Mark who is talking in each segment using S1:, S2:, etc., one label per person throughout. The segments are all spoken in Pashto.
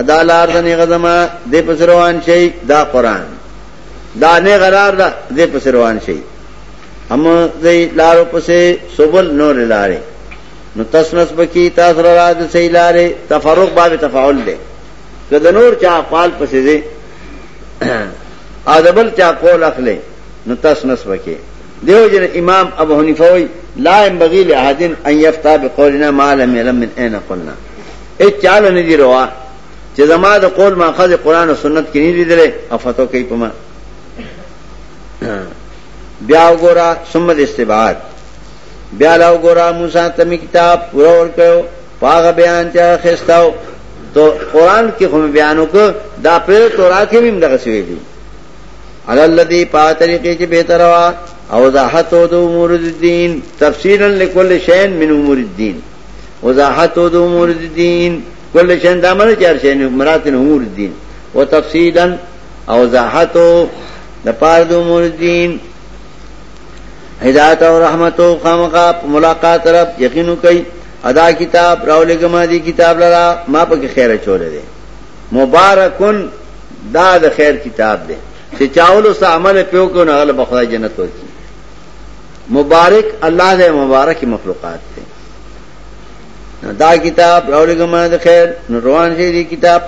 S1: ادا لار دے غزما دے پسروان شی دا قران دا نے قرار دا دے پسروان شی ہم دے لارو پسے سبل نور لارے نو تسنس بکی تاثر را دے سی لارے تفرق باب تفعول دے کہ نور چا پال پسے دے آدبل چا قول اخ لے نو تسنس بکی دیو جن امام ابو حنیفہ ہوئی لا ام بغیل احادین ان یفتا بقولنا ما لم یلم من این قلنا اچ چالو نجی روا چې زما د قول ماخذ قران او سنت کې نه لیدلې افاتو کوي پما بیا وګورا ثم استباد بیا لا ګورا موسی ته کتاب ور کړو پاغ بیان چا خستاو تو قران کې هم بیانو کو دا پر تورات کې هم دغه شوی دی علی الذی پاغ طریقې کې به تروا او وضاحت او د امور الدین تفصیلا لكل شین من امور الدین وضاحت او د امور الدین کل دامن چار چرشین مراتن امور الدین وہ تفصیل اوزاحت و پارد عمر الدین ہدایت اور رحمت و مقاب ملاقات رب یقین کئی ادا کتاب راول گما دی کتاب لڑا ماپ کے خیر چھوڑے دے مبارکن دا دا خیر کتاب دے سے چاول سا عمل پیو کو پیوکل بخائے جنت ہوتی مبارک اللہ دے مبارک مخلوقات دا دا کتاب راولی خیر نو روان شای دی کتاب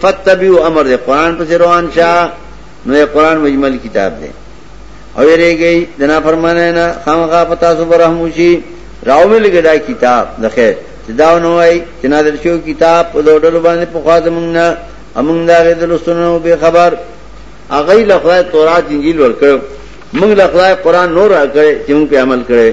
S1: پتو امر دے قرآن روان شا نو یہ قرآن مجمل کتاب دے رہ گئی دنا فرمانے نا خام خواہ پتا رحموشی راولی گدا کتاب کتاب دا دا خیر نوائی دو باندے پخواد منگنا امنگ غید بے خبر تورات انجیل توڑ منگ قرآن نور قرآن چی منگ پہ عمل کرے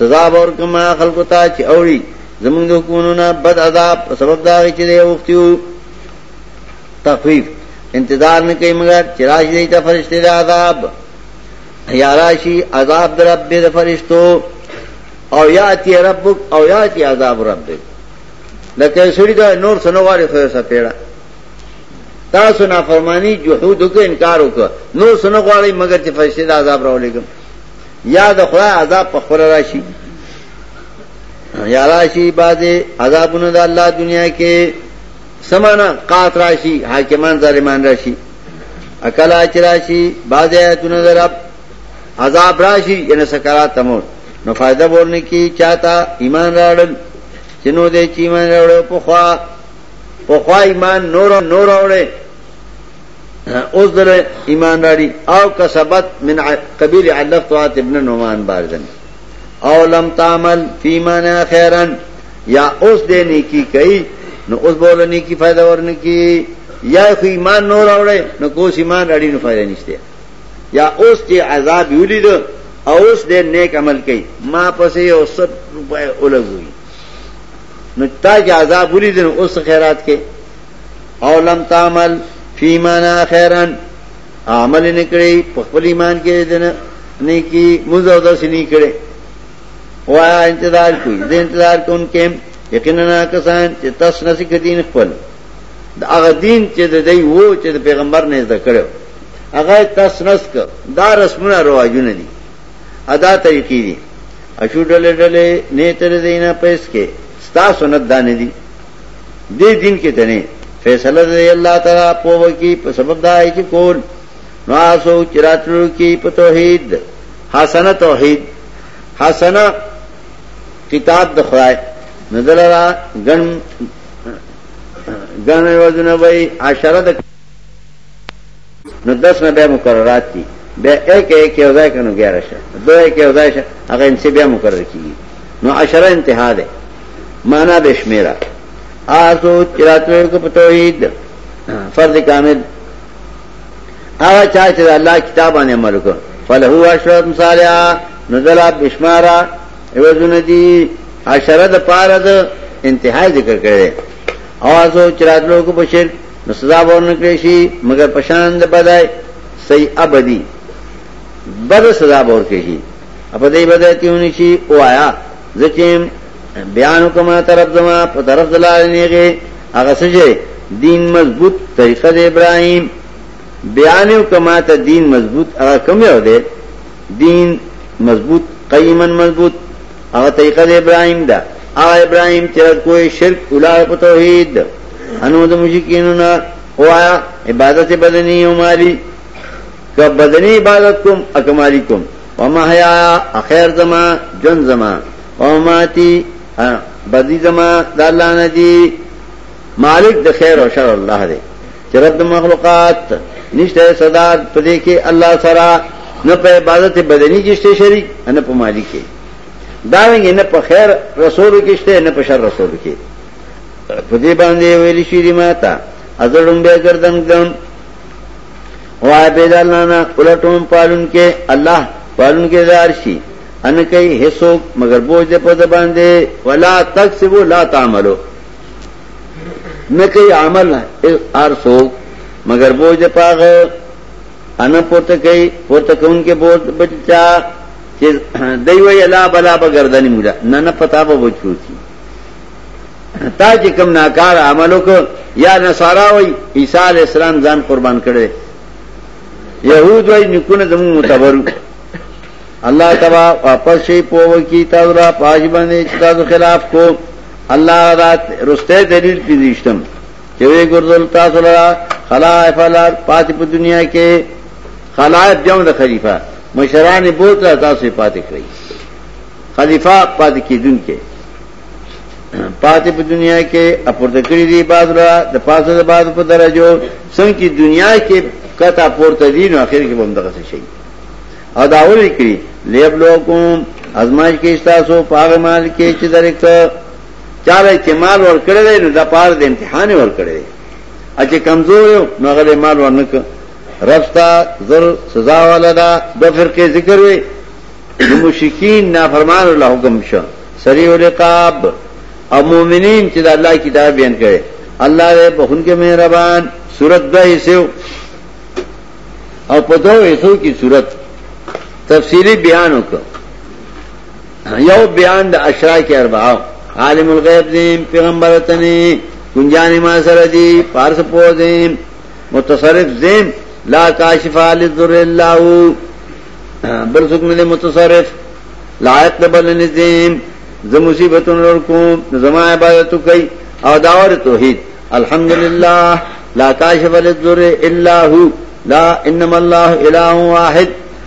S1: سزا ورکم خلکو ته چې اوري زمونږ د حکومتونو بد عذاب سبب دا چې دی وختیو تخفیف انتظار نه کوي مگر چې راشي د فرشتي د عذاب یا راشي عذاب در رب د فرشتو او یاتی ربک او یاتی عذاب ربک لکه سړي دا نور سنواري خو سپېړه تاسو نافرمانی جهود وکړ انکار وکړ نور سنغواړي مگر چې فرشتي د عذاب راولېګم یا د خدای عذاب په خور راشي یا راشي باندې عذابونه د الله دنیا کې سمانا قات راشي حاکمان ظالمان راشي اکلا چې راشي باندې ایتونه در رب عذاب راشي ینه سکرات تمور نو فائدہ ورنه کی چاته ایمان راړل چنو دې چې ایمان راړو په خوا په خوا ایمان نور نور اورې اس د ایمانداری او کا سبق میں نے کبی ابن تو باردن او لم تعمل فی مانا خیرن یا اس دینے کی کئی نو اس بولنے کی فائدہ کی یا کوئی ایمان نور روڑے نو کوس ایمان اڑی نو فائدہ نہیں یا اس کی عذاب یولی دو او اس دے نیک عمل کی ماں پسے روپے الگ ہوئی نو تا تاکہ عذاب بری دے اس خیرات کے او لم تعمل فی ایمانا خیرن عمل نه کړی په خپل ایمان کې دنه نه کی مزه او داسې نه کړي وا انتظار کوي د انتظار کوونکې یقینا کسان چې تاسو نسی کدین خپل دا هغه دین چې د دی وو چې د پیغمبر نه زده کړو هغه تاسو نس ک دا رسمونه رواجونه دي ادا طریقې دي اشو ډلې ډلې نه تر دینه پیسې ستا سنت دانه دي دې دین کې ته نه فیصله دې الله تعالی په وکی په سبب دای چې کول نو اسو چراتلو کی په توحید حسن توحید حسن کتاب د خدای نظر را غن غن وزن وای عشره د نو دس نه به مقررات دي بیا ایک ایک یو ځای کنو 11 شه دو ایک یو ځای شه هغه انسی بیا مقرر کیږي نو عشره انتها ده معنا بشمیره آسو آسو فرد کامل آغا چاہ چاہ اللہ کتاب آنے فلہو عشرت عشرت نزلہ بشمارا پارا دا انتہائی ذکر بورن کریشی مگر پشاند بدائی سی ابدی بد بور کریشی بدائی تیونی شی او آیا ابھی بیان حکم طرف زما طرف دلال رفظلا دین مضبوط طریقہ ابراہیم بیان کما دین مضبوط اگر کمی ہو دے دین مضبوط قیمن مضبوط اگر طریقہ ابراہیم دا ابراہیم چیر کوئی شرک توحید الاد او آیا عبادت بدنی ہماری عمالی بدنی عبادت کم اکماری کم وما حیا اخیر زماں جن زما و ماتی بدی زما د الله نه دی مالک د خیر او شر الله دی چې رب د مخلوقات نشته صدا په دې کې الله سره نه په عبادت بدني کې شته شریک نه په مالی کې دا ویني نه په خیر رسول کې شته نه په شر رسول کې په دې باندې ویل شي دی ماته ازړم به گردن ګم وای به دلانا ولټوم پالون کې الله پالون کې دار شي ان ان ان کئی کئی کئی مگر مگر بوجھ بوجھ بوجھ دے دے باندھے ولا تک سے وہ لا تعملو نہ نہ نہ عمل پاگ کے بچا دئی اللہ بلا پتا تھی تا کم ناکار عملو کو یا نہ سارا ہوئی علیہ السلام زان قربان کرے یو متبرو الله تبا واپس شي پوو کی تاسو را پاج باندې تاسو خلاف کو الله رات رسته دلیل پیښتم چې وی ګرځول تاسو را خلائف لار پات په دنیا کې خلائف جمع د خلیفہ مشران بوت را تاسو پات کړی خلیفہ پات کیدون کې پات په دنیا کې اپورته کړی دی باز را د پاسه د باز په درجه څنګه دنیا کې کته اپورته دي نو اخر کې به هم دغه شي او دا ویل کړی لیب لوکم ازمایش کې تاسو پاغه مال کې چې درک چاله چې مال ور کړل نو د پاره د امتحان ور کړل اچھا کمزور یو نو غل مال ور نک رستا زر سزا ولدا د فرقه ذکر وي مشرکین نافرمان الله حکم شو سریع العقاب او مؤمنین چې د الله کتاب بیان کړي الله دې بهونکې مهربان صورت دای سیو او په دوه ایسو کی صورت تفصیلی بیان کو اشرا کے ارباؤ عالم الغیب دیم پیغمبر تنی گنجان پارس پو دیم دیم متصرف متصرف لا لا لا کاشف کاشف علی علی اللہ اللہ اللہ بل دے لائق دبل مصیبتن زما عبادتو کئی او داور توحید الحمدللہ انما الہ واحد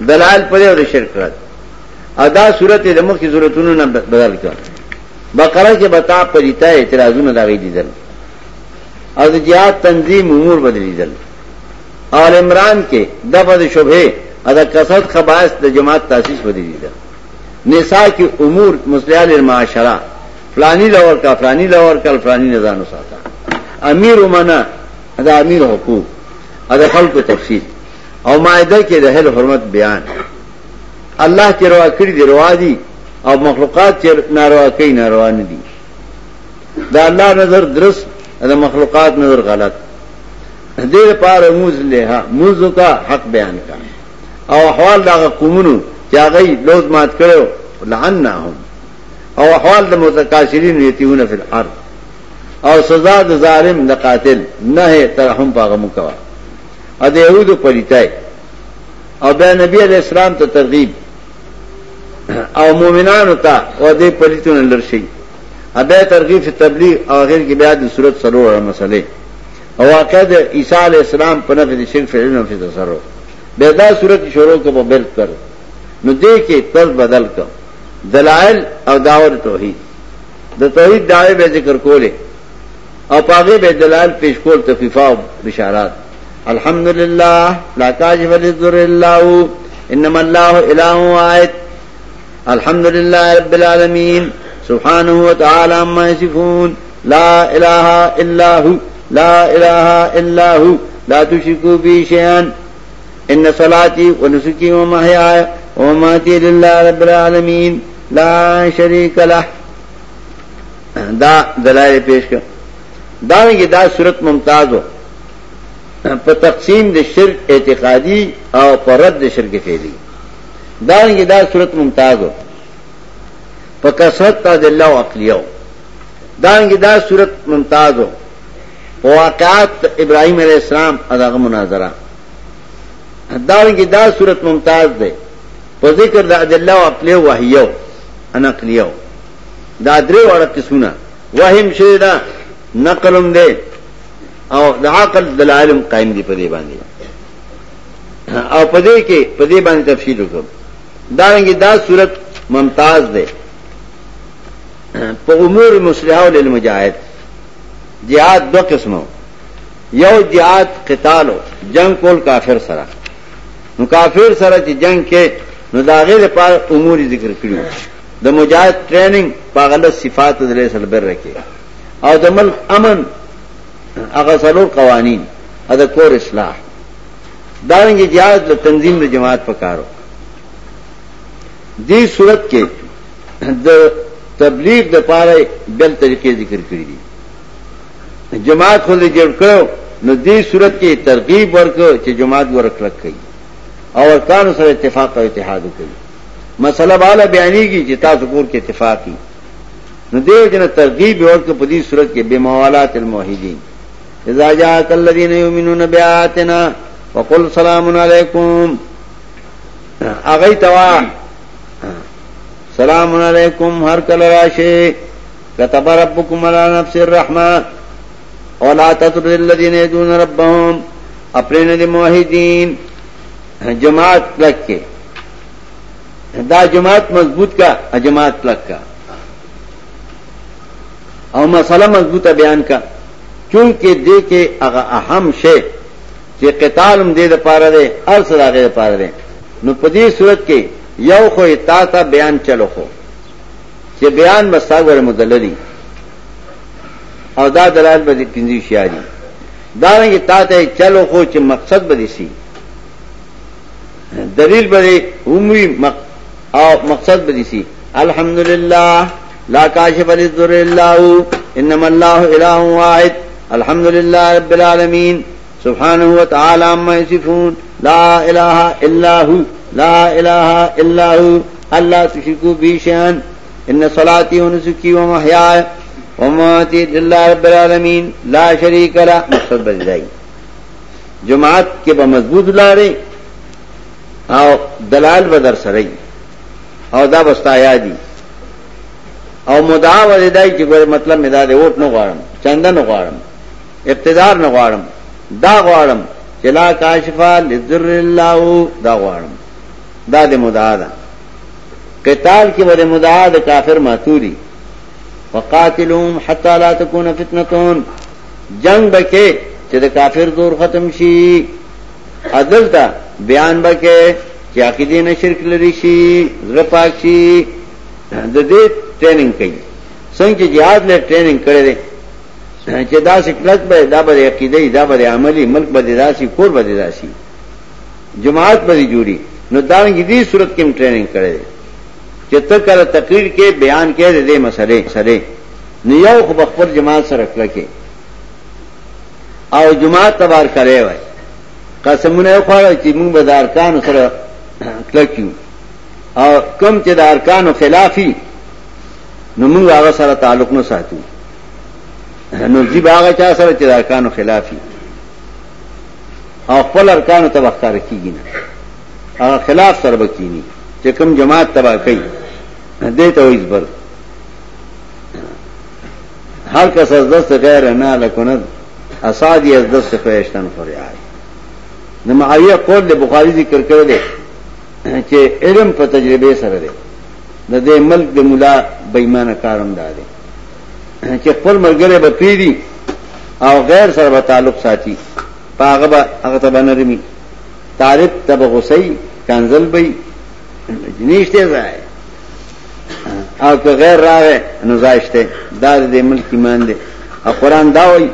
S1: دلال پرې او شرک رات ادا صورت د مخ کی ضرورتونو نه بدل کړ بقره کې بتا پریتا اعتراضونه دا غي دي او د جهاد تنظیم امور بدلیدل آل عمران کې دغه شوبه ادا کثرت خبائس د جماعت تاسیس بدلیدل نساء کې امور مسلیال المعاشره فلانی لور کا فلانی لور کا فلانی نزان وساته امیر منا ادا امیر حقوق ادا خلق تفصیل او مائده کې د هل حرمت بیان الله چې روا کړی دی روا دي او مخلوقات چې ناروا کوي ناروا نه دي دا الله نظر درست دا مخلوقات نظر غلط دیر پار موز لیها موزو کا حق بیان کا او احوال دا قومونو چا غی لوز مات کرو لعننا هم او احوال دا متکاسرین یتیون فی الارض او سزا دا ظالم دا قاتل نه ترحم پاغمو کوا ادے او اب نبی علیہ السلام ترغیب او او مومنان ہوتا دے امنان سنگھ ابے ترغیب تبلیغ آخر کی بیاد صورت مسئلے او عیسیٰ علیہ السلام پنف سورت سروس عیشل بے دا صورت شروع کو کر نو دے کے تل بدل کر دلائل او توحید توحید دا دعوے بے ذکر کولے او پاگے بے دلائل پیش کول تفیفہ و بشارات الحمد للہ اللہ اللہ الہ الحمد للہ رب رب العالمین العالمین سبحانہ وتعالی لا لا لا لا الہ الہ الا الا بی ان صلاتی و و و نسکی ماتی للہ شریک لہ دا دا دلائل پیش کر دانے صورت ممتاز ہو په تقسیم د شرک اعتقادي او پرد د شرک فعلی دا یی دا صورت ممتاز په کثرت د الله او عقلیو دا یی دا صورت ممتاز او واقعات ابراهیم علیه السلام اداغه مناظره دا یی دا صورت ممتاز ده په ذکر د الله او عقلیو وحیو ان عقلیو دا درې وړه قسمه وهم شیدا نقلم ده او د عقل دلائل قائم دي په دې باندې او په دې کې په دې باندې تفصیل وکړو دا رنګه دا صورت ممتاز ده په امور مسلحه للمجاهد jihad دو قسمو یو jihad قتالو جنگ کول کافر سره نو کافر سره چې جنگ کې نو داغه لپاره امور ذکر کړو د مجاهد ټریننګ په غلط صفات د رسول بر رکھے او د ملک امن هغه څلور قوانین دا کور اصلاح دا رنګ جهاز د تنظیم د جماعت پکارو دې صورت کې د تبلیغ د پاره بل طریقې ذکر کړی دي جماعت خو له جوړ کړو نو دې صورت کې ترغیب ورکړو چې جماعت ورکړه کوي او ارکان سره اتفاق او اتحاد کوي مسله بالا بیانېږي چې تاسو کور کې اتفاقی نو دې جن ترغیب ورکړو په دې صورت کې بموالات الموحدین اذا جاءك الذين يؤمنون بآياتنا وقل سلام عليكم اغيتوا سلام عليكم هر كل راشي كتب ربكم على نفس الرحمه ولا تطرد الذين يدعون ربهم اپنے ندی موحدین جماعت لگ کے دا جماعت مضبوط کا جماعت لگ کا اور مسئلہ مضبوط بیان کا چونکه دې کې هغه اهم شی چې قتالم دې د پاره ده ارس راغې د پاره ده نو په دې صورت کې یو خو تا ته بیان چلو خو چې بیان مستاګر مدللی او دا دلال به کینځي شیاري دا رنګه تا ته چلو خو چې مقصد به شي دلیل به عمومي مق... او مقصد به شي الحمدلله لا کاشف للذر الا هو انما الله اله واحد الحمد للہ رب العالمین سبحان تعالی لا لا الہ الہ الا الا صفحان اللہ ان صلاتی و و و نسکی للہ رب العالمین لا شریک اللہ اللہ صلاحیوں جماعت کے بمضبوط لارے او دلال بدر او او دا سر ادا وسطایا دیگر مطلب اوٹ نو غارم چندہ نو غارم اقتدار نه غواړم دا غواړم چې لا کاشفا لذر الله دا غواړم دا د مدعا ده قتال کې ور مدعا د کافر ماتوري وقاتلهم حتى لا تكون فتنه جنگ بکې چې د کافر دور ختم شي عدل ته بیان بکې چې عقیده نه شرک لري شي زړه پاک شي د دې ټریننګ کوي څنګه چې jihad له ټریننګ کړي چې دا سکلت به دا به عقیده دا به عملی ملک به داسي کور به داسي جماعت به جوړي نو دا دې صورت کې ټریننګ کړي چې ته کله تقریر کې بیان کې دې مسلې سره نو یو خو خپل جماعت سره کړی او جماعت تبار کرے وای قسمونه خوړل چې موږ به د ارکان سره کلکیو او کم چې د ارکانو خلافي نو موږ هغه سره تعلق نه ساتو نو جی باغ چا سره چې ارکانو خلافي او خپل ارکانو ته وختار کیږي نه هغه خلاف سره بکینی چې کوم جماعت تبا کوي دې ته وې زبر هر کس از دست غیر نه لکند اسادی از دست خویشتن فریاد د معاویه قول د بخاری ذکر کړل دي چې علم په تجربه سره دی د دې ملک د مولا بېمانه کارم دادي چې خپل مرګره به پیری او غیر سره به تعلق ساتي پاغه به هغه ته بنرمي تعریف تب غسی کنزل بی نشته زای او که غیر راغه نو زایشته دا د ملک ایمان دی او قران دا وای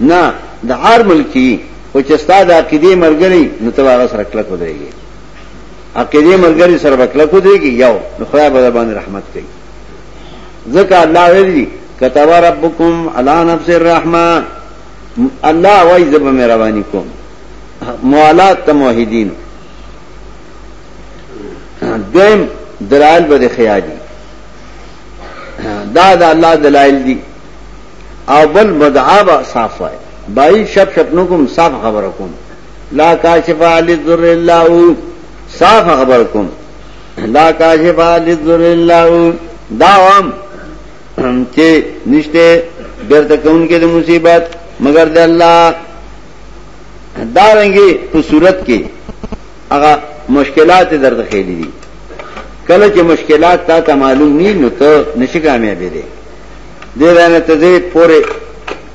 S1: نه د هر ملکی او چې استاد عقیده مرګري نو ته هغه سره کلک ودرېږي عقیده مرګري سره کلک ودرېږي یو نو خدای به باندې رحمت کوي ځکه الله ویلي قتوار ربکم اللہ نفس الرحمن اللہ وائی زب میں روانی کم موالات تموحدین دویم دلائل بد بدخیا داد اللہ دلائل دی اول بن بد آب صاف ہے بائی شب شپن کم صاف خبر کم لا کا اللہ صاف خبر کم لاکا اللہ دا نشتے درد کہ ان کے دے مصیبت مگر دہ دارنگی خوبصورت اگا مشکلات درد کھیلی دی کل کے مشکلات تا تا معلوم نہیں نو تو نشامیا دے دے دے رہے نے پورے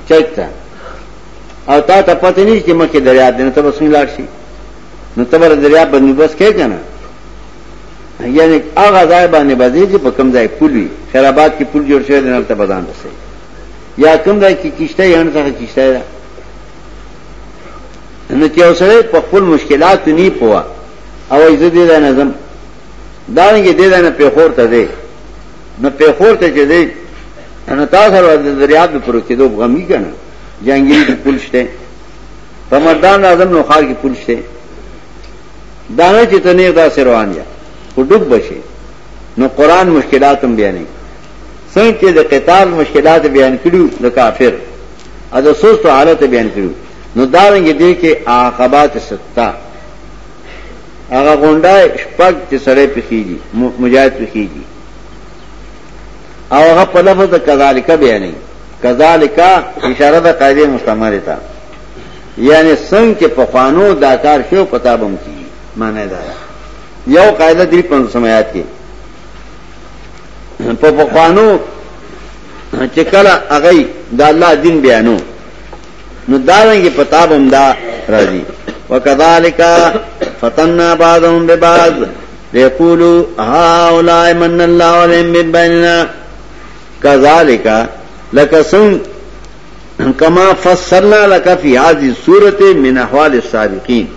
S1: چرچتا تا تا پتہ نہیں کہ مچ دریا دینا تو بس نہیں لاٹسی ن تبر دریا بندوبست بس کہنا یعنی هغه ځای باندې باندې چې په کوم ځای پل وي خرابات کې پل جوړ شوی دی نن ته بدان رسي یا کوم ځای کې کیشته یا نه څنګه کیشته ده نو چې اوسره په خپل مشکلات نه پوا او عزت دې نه زم دا نه دې نه په خور ته دی نو په خور ته چې دی نو تاسو ور د دریاب پر کې دوه غمی کنه جنگي پل شته په مردان اعظم نو خار کې پل شته دا نه چې ته نه دا سروان یا خو ډوب بشي نو قران مشکلات هم بیانې څنګه چې د قتال مشکلات بیان کړو د کافر ا د سست حالت بیان کړو نو دا رنګ دې کې عاقبات ستا هغه غونډه شپږ چې سره پخېږي مجاهد پخېږي او هغه په لفظ د کذالک بیانې کذالک اشاره د قاعده مستمره تا یعنی څنګه چې په خوانو داکار شو پتا بم کی معنی دا, دا. یو قاعدہ دلی پندرہ سمے آتی اگئی داللہ دین بیانو نو ندار کی پتاب عمدہ فتن آباد رو من الله اللہ کاما فلفی لك في هذه نے من صاد السابقين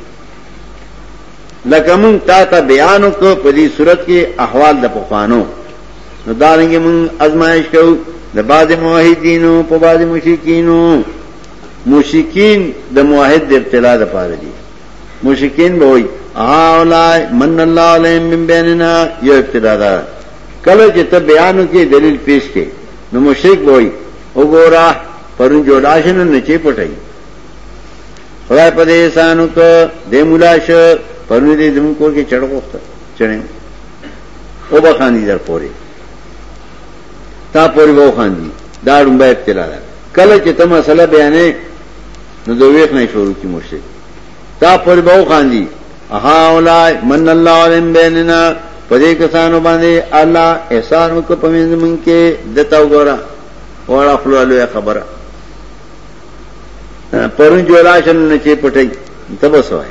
S1: تا تا تا بیانو بیانو کو پدی صورت کے احوال دا دا دا دا دا دا پخوانو نو دارنگی من من ازمائش کرو پا مشرکینو مشرکین مشرکین ابتلا ابتلا دی آولائی اللہ علیہم بیننا یو کلو چی کی دلیل پیش کے نو مشرک بوئی او گو راہ پر دے کے چڑھ او با خاندی خاندی خاندی در پورے تا تا پوری پوری ابتلا دا کل بیانے نو دو ویخ شروع کی پر میلا من اللہ علم بیننا پدے کسانو باندے اللہ احسان پمیند من کے گورا خلو پرو جو نچے چی تب سوائے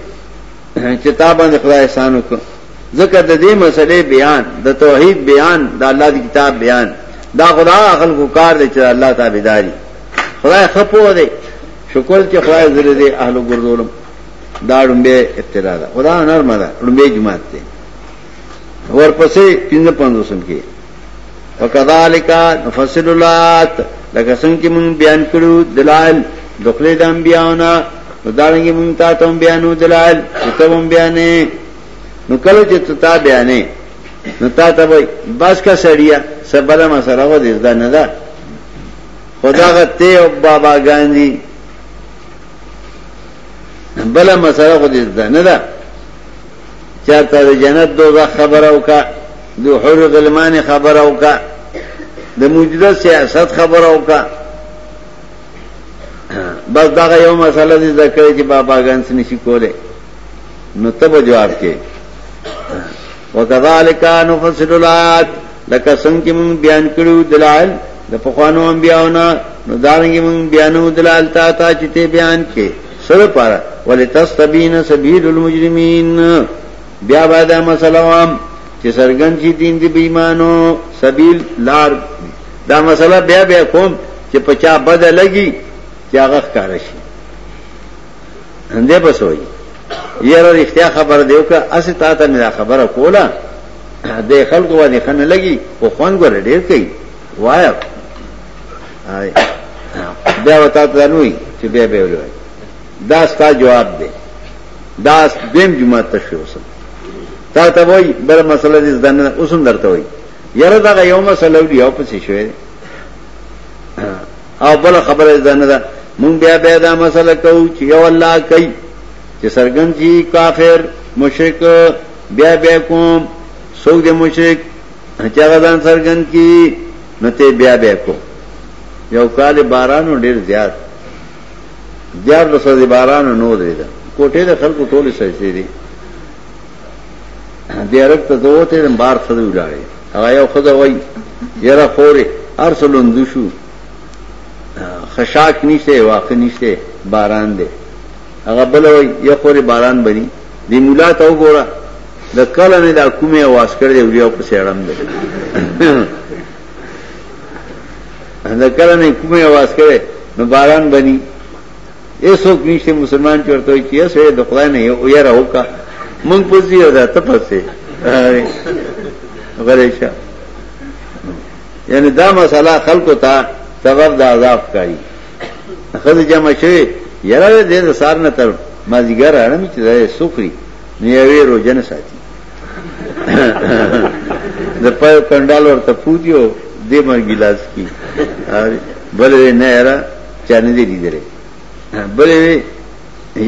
S1: چتابان خدا خدا خدا خدا خدا احسان ذکر دے دے دے دے دے مسئلے بیان بیان بیان بیان دا دا دا دا دا دا توحید اللہ اللہ اللہ دی کتاب کو کار چلا خپو شکر کے کے اہل گردولم ڈمبے ڈمبے ابتدا نرم جماعت اور پسے پندرہ نفصل کی من کرو دلائل دخلے دا انبیاء نو دارنګي مونږ ته ته بیانو دلال ته مون بیانې نو کله چې ته بیانې نو تا ته وای بس کا سړیا سبله ما سره و دې دا نه دا خدا غته او بابا ګاندی بل مسله خو دې ده نه ده چاته د جنت دوزخ خبره وکا د حور غلمان خبره وکا د موجوده سیاست خبره وکا بس دا یو مسله دې ذکر چې بابا ګانس نشي کوله نو تب جواب کې وکذالک نفصل الایات لکه څنګه چې موږ بیان کړو دلائل د پخوانو انبیاونا نو دارنګي موږ بیانو دلائل تا ته چې ته بیان کې سره پاره ولتستبین سبیل المجرمین بیا باندې مسله هم چې سرګن چې دین دی بېمانو سبیل لار دا مسله بیا بیا کوم چې پچا بد لګي چې هغه ښکار شي انده بس وایي یاره اختیا خبر دیو که اسه تا ته نه خبره کوله د خلکو باندې خنه لګي او خوان ګره ډیر کوي وای بیا وتا ته نوې چې بیا به ولوي دا ستا جواب دی دا دیم جمعه تشویق تا ته وای بل مسله دې ځنه اوسم درته وای یره دا یو مسله دی او پسې شوې او بل خبره ځنه مونږ بیا بیا دا مسله کوو چې یو الله کوي چې سرګن جی کافر مشرک بیا بیا کوم سوګ دې مشرک چې غدان سرګن کی نته بیا بیا کو یو کال بارانو ډیر زیات دیار لسه دی بارانو نو دی دا کوټه د خلکو ټول سجدي دي دی عرب ته دوته بار سره ولاړې هغه یو خدای وای یره خورې ارسلون دوشو خشاک نشته واقع نشته باران دی هغه بل وي یو خوري باران بني دی مولا ته وګوره د کله نه دا کومه واس کړې دی او په سیړم دی دا کله نه کومه واس کړې نو باران بني ایسو نشته مسلمان چورته وي چې ایسو د خدای نه یو یې راوکا مونږ په زیاده ده ته پسه غریشه یعنی دا مسله خلکو ته سبب د عذاب کوي خزه جمع شوی یره دې د سار نه تر مازیګر اړم چې دای سوکري نیوي روزنه ساتي د پې کندال ورته پوجیو دې مر ګلاس کی بلې نه یرا چانه دې لیدره بلې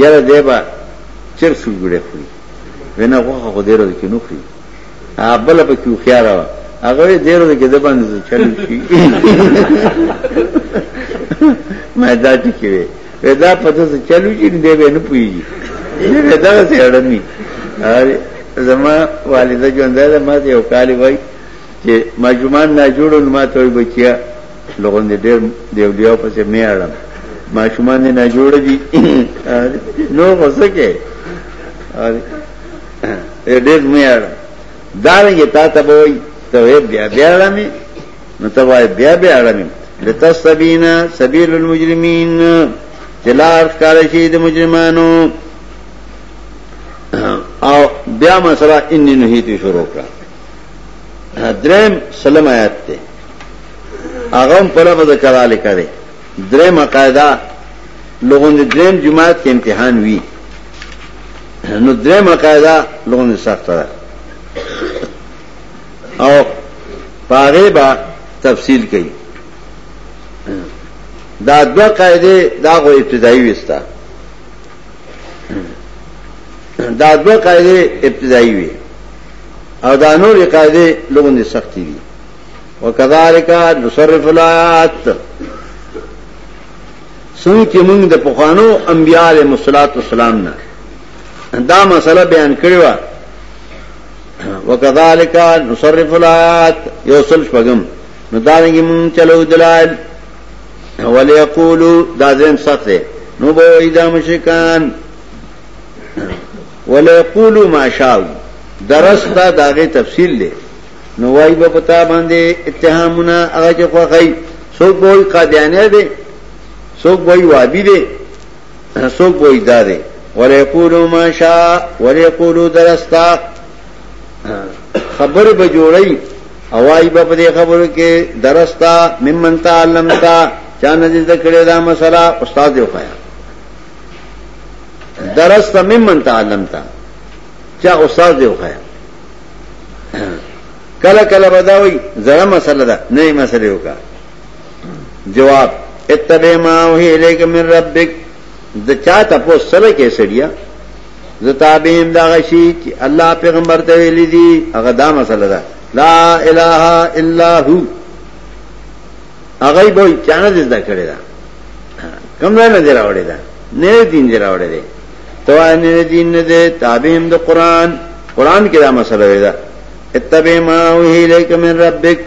S1: یره دې با چر شو ګړې خو وینا خو خو دې روز کې نو خري ا بل په کیو خیاره هغه ډیر ورو کې د باندې چلو شي ما دا چې کوي ودا پته څه چلو شي دې به نه پويږي دې ودا څه اړمي اره زما والده ژوند ده ما ته یو کالی وای چې ما جمان نه جوړون ما ته بچیا لغون دې ډیر دیولیو پسې مې اړم ما شومان نه جوړ دي نو وسکه اره ډیر مې اړم دا نه تا ته وای ته بیا بیا لامي نو ته وای بیا بیا لامي لتسبینا سبیل المجرمین جلار کارشی د مجرمانو او بیا مسله انی نهیت شروع کړه درم سلام آیات ته هغه په لفظ کړه لیکره درم قاعده لغون درم جماعت کې امتحان وی نو درم قاعده لغون سخت ده او پاره با تفصیل کړي دا دوه قاعده دا غو ابتدایي وستا دا دوه قاعده ابتدایي وي او دا نور قاعده لوګون دي سختي دي وکذالک نصرف الایات څنګه موږ د پخوانو انبیاء علیهم السلام نه دا مسله بیان کړی و وکذالک نصرف الایات یوصل شپغم نو دانګي مون چلو دلال وليقولوا دازم سخته نو به ایدا مشکان وليقولوا ما شاء درس دا داغه تفصیل له نو وای په پتا باندې اتهامونه هغه چې خوخی څوک وای قادیانه دي څوک وای وابی دي څوک وای دار دي وليقولوا ما شاء وليقولوا درستا خبر به جوړی اوای به په دې خبرو کې درستا ممن تعلمتا چا نه دې کړه دا مسله استاد یو خیا درستا ممن تعلمتا چا استاد یو خیا کله کله بداوی زړه مسله ده نه مسله یو کا جواب اتبع ما وحی الیک من ربک د چا تاسو سره کې سړیا زتابیم دا دا دا دا دا دا غشی اللہ پیغمبر تولی دی اگر اگر مسئلہ لا الہ الا ہو کم نیرے نیرے دین دین دے تو آئے تابیم قرآن قرآن کی دا دا مسئلہ ما اوہی لیک من ربک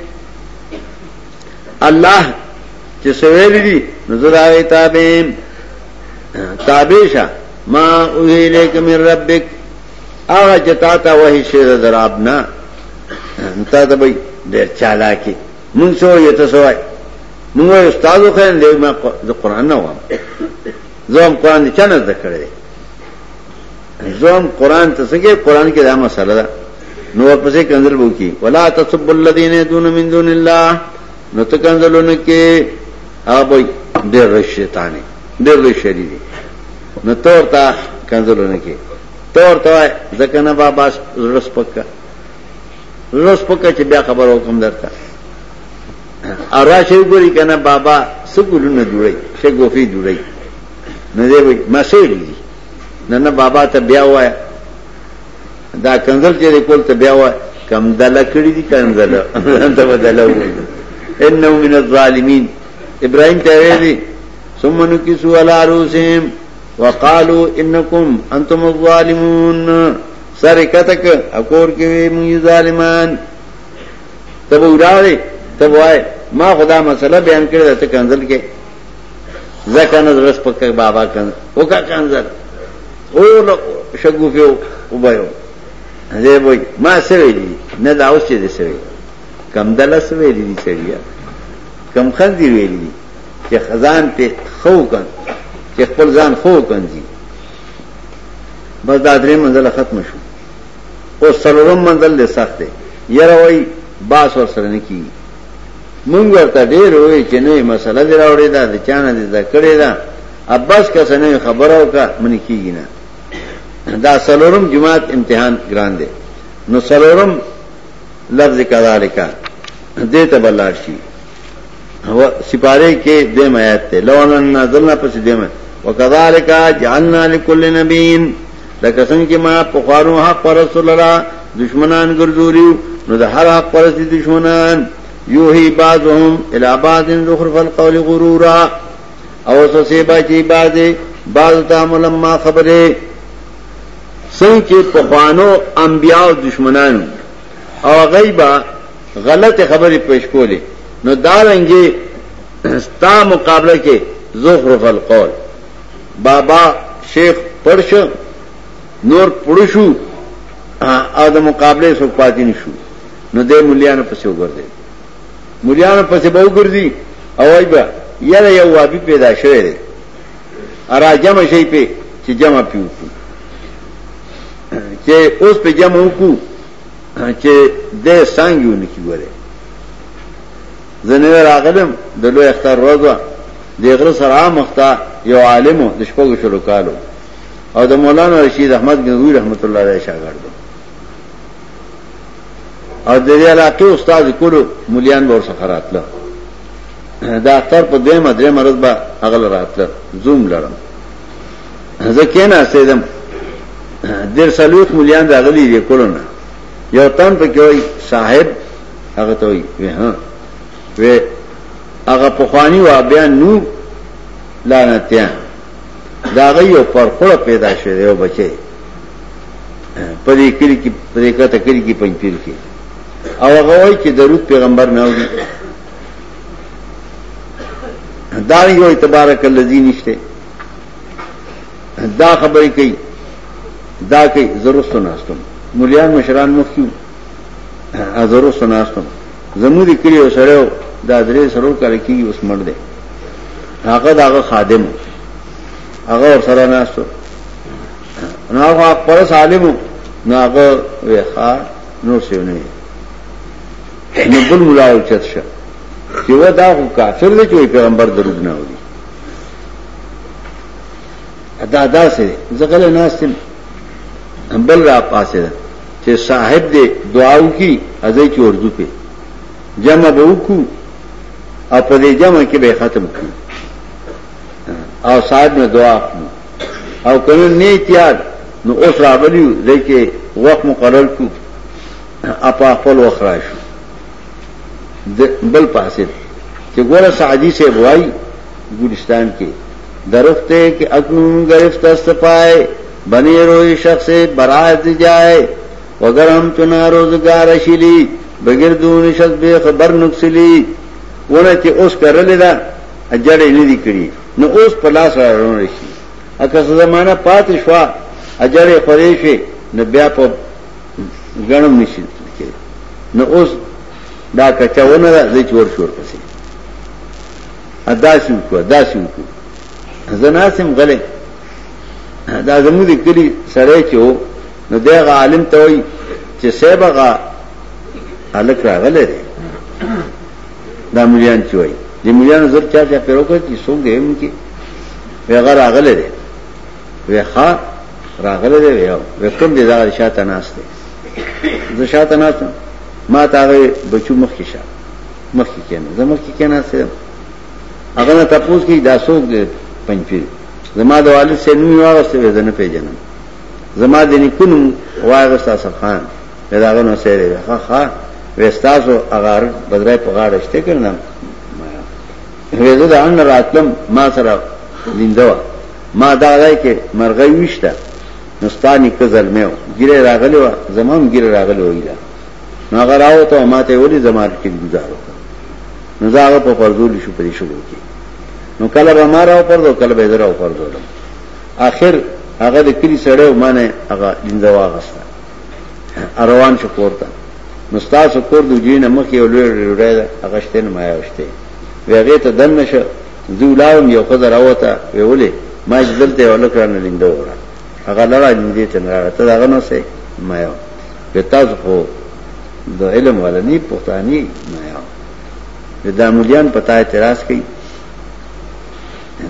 S1: اللہ چی سویلی دی آئے تابیم ما اوحی لیک من ربک آغا چتا تا وحی شیر در آبنا انتا تا بھئی دیر چالاکی من سو یتا سوائی من وی استادو خیرن دیو ما دا قرآن نوام زوام قرآن دی چند ذکر دی زوام قرآن تسنگی قرآن کی دا مسئلہ دا نور پسې کنزل وو کی ولا تصب الذين دون من دون الله نو تکنزلونه کې آبای ډېر شیطانې ډېر شری دي نو تور تا کنزلونه کې تور تا ځکه نه بابا زړه سپکا زړه سپکا چې بیا خبر وکم درته ارا شي ګوري کنه بابا سګولونه جوړي شي ګوفي جوړي نه دی ما سي نه نه بابا ته بیا وای دا کنزل چې کول ته بیا وای کم دله کړی دي کنزل انت بدله وای انه من الظالمین ابراهيم ته ویلي ثم نكسوا على رؤوسهم وقالو انکم انتم الظالمون سر کتک اکور کوي موږ ظالمان تبو راړي تبو آئے ما خدا مسله بیان کړی ته کنزل کې زکان درس پک بابا کن او کا کنزل او شګوفیو وبایو زه وای ما سوي دي نه دا اوس دې سوي کم دل سوي دي سړیا کم خندې ویلي چې خزان ته خو کن چې خپل ځان خو کنځي بس دا درې منزل ختم شو او سلورم منزل دې سخت دی یره وای باس ور سره نه کی مونږ ورته ډېر وې چې نه مسله دې راوړې ده د چانه دې دا کړې ده عباس کس نه خبرو کا منی کیږي نه دا سلورم جماعت امتحان ګران دی نو سلورم لفظ کذالک دې ته بلار شي هو سپاره کې دې میات ته لو ان نازلنا پس دې میات وکذالک جعلنا لكل نبی لکه څنګه چې ما په خوانو حق پر رسول الله دشمنان ګرځولیو نو د هر حق پر دشمنان یوهی بعضهم الى بعض زخرف القول غرورا او سوسی باچی بعضی بعض تامل ما خبره څنګه چې په خوانو انبیاء دشمنانو او غیبا غلط خبرې پېښ کولې نو دا رنګي ستا مقابله کې زخرف القول بابا شیخ پرش نور پړشو او د مقابله سو پاتې نشو نو دې مليانو پسې وګرځي مليانو پسې به وګرځي او ایبا یره یو وابي پیدا شوی دی ارا جمع شي په چې جمع پیو چې اوس په جمع وکړو چې دې څنګه ونی کیوره زنه راغلم د لوی اختر روزه دغه سره مخته یو عالم د شپږو شلو کالو او د مولانا رشید احمد غنوی رحمت الله علیه شاګرد او د دې علاقې استاد کولو مليان ور څخه راتله دا تر په دې مدرې مرز به اغل راتله زوم لرم زه کینا سیدم ډیر سلوک مليان راغلي دي کولونه یو تن په کې وای صاحب هغه ته وای ها و هغه په خواني و بیان نو لعنتیا دا غیو پر خور پیدا شوی دیو بچه پدې کلی کې پدې کته کلی کې پنځپیر کې او هغه وایي چې درود پیغمبر نه وایي دا یو تبارک الذی نشته دا خبرې کوي دا کوي ضرور سناستم مليان مشران مخکیو ضرور سناستم زموږ کلی وسره دا درې سرور کړي کې اوس مړ دی هغه داغه خادم هغه ور سره ناستو نو هغه پر سالم نو هغه ویخا نو سیونه نو بل مولا او چت شه چې و دا خو کافر دی چې پیغمبر درود نه وایي ادا دا سه زغل ناستم بل را پاسه چې صاحب دې دعاو کی ازې چې اردو په جمع به وکړو او په دې جمع کې به ختم کړو آ ساج میں وقت مقرر کو اپا وق وقت وخراش بل پاسد گورا آدھی سے بوائی کے درخت ہے سنے روی شخص براہ جائے وگر ہم چنا روزگار اشیلی بغیر دونوں شخص نقصلی گولس اس کا نا اجړې نه دي کړی نو اوس په لاس راوړل شي اګه زمانہ پات شوا اجړې پرې شي نو بیا په غنم نشي نو اوس دا کچاونه ده چې ور شور پسې ادا شو کو ادا شو کو زناسم غلې دا زموږ د کلی سره چې وو نو دغه عالم ته وای چې سیبغه الک راغله دا مليان چوي دې مليانو زر چا چا پیرو کړ چې څوک دې هم کې وغه راغله دې وخا راغله دې ویو وکم دې زغ شاته ناشته زه شاته ناشته ما تاغه بچو مخ کې شا مخ کې کنه زه مخ کې کنه سره هغه نه تاسو کې دا څوک پنځه زما د والد سره نوم واغسته وې زنه پیژنم زما د نکونو واغسته اصف خان دا هغه نو سره ها ها وستاسو اگر بدرای په غاړه شته کړم ویزه د ان راتلم ما سره لیندوا ما دا راځي کې مرغې وشته نستانی کزل میو ګیره راغلی و زمام ګیره راغلی و ایله نو هغه راو ته ما ته ولي زمار کې گزارو نو دا هغه په فرضول شو پرې شو کې نو کله به ما راو پردو کله به زراو پردو اخر هغه د کلی سره مانه هغه لیندوا غسته روان شو کورته نو تاسو کور د جینه مخ یو لوی لري هغه شته نه ما یوشته ویغه ته دن نشه زولاوم یو خزر اوته ویولې ما دلته یو لکران لیندو ورا هغه لړا دې ته نه راته دا غنو سه ما یو پتاز خو د علم ولني پښتاني ما یو دا مولیان پتا اعتراض کوي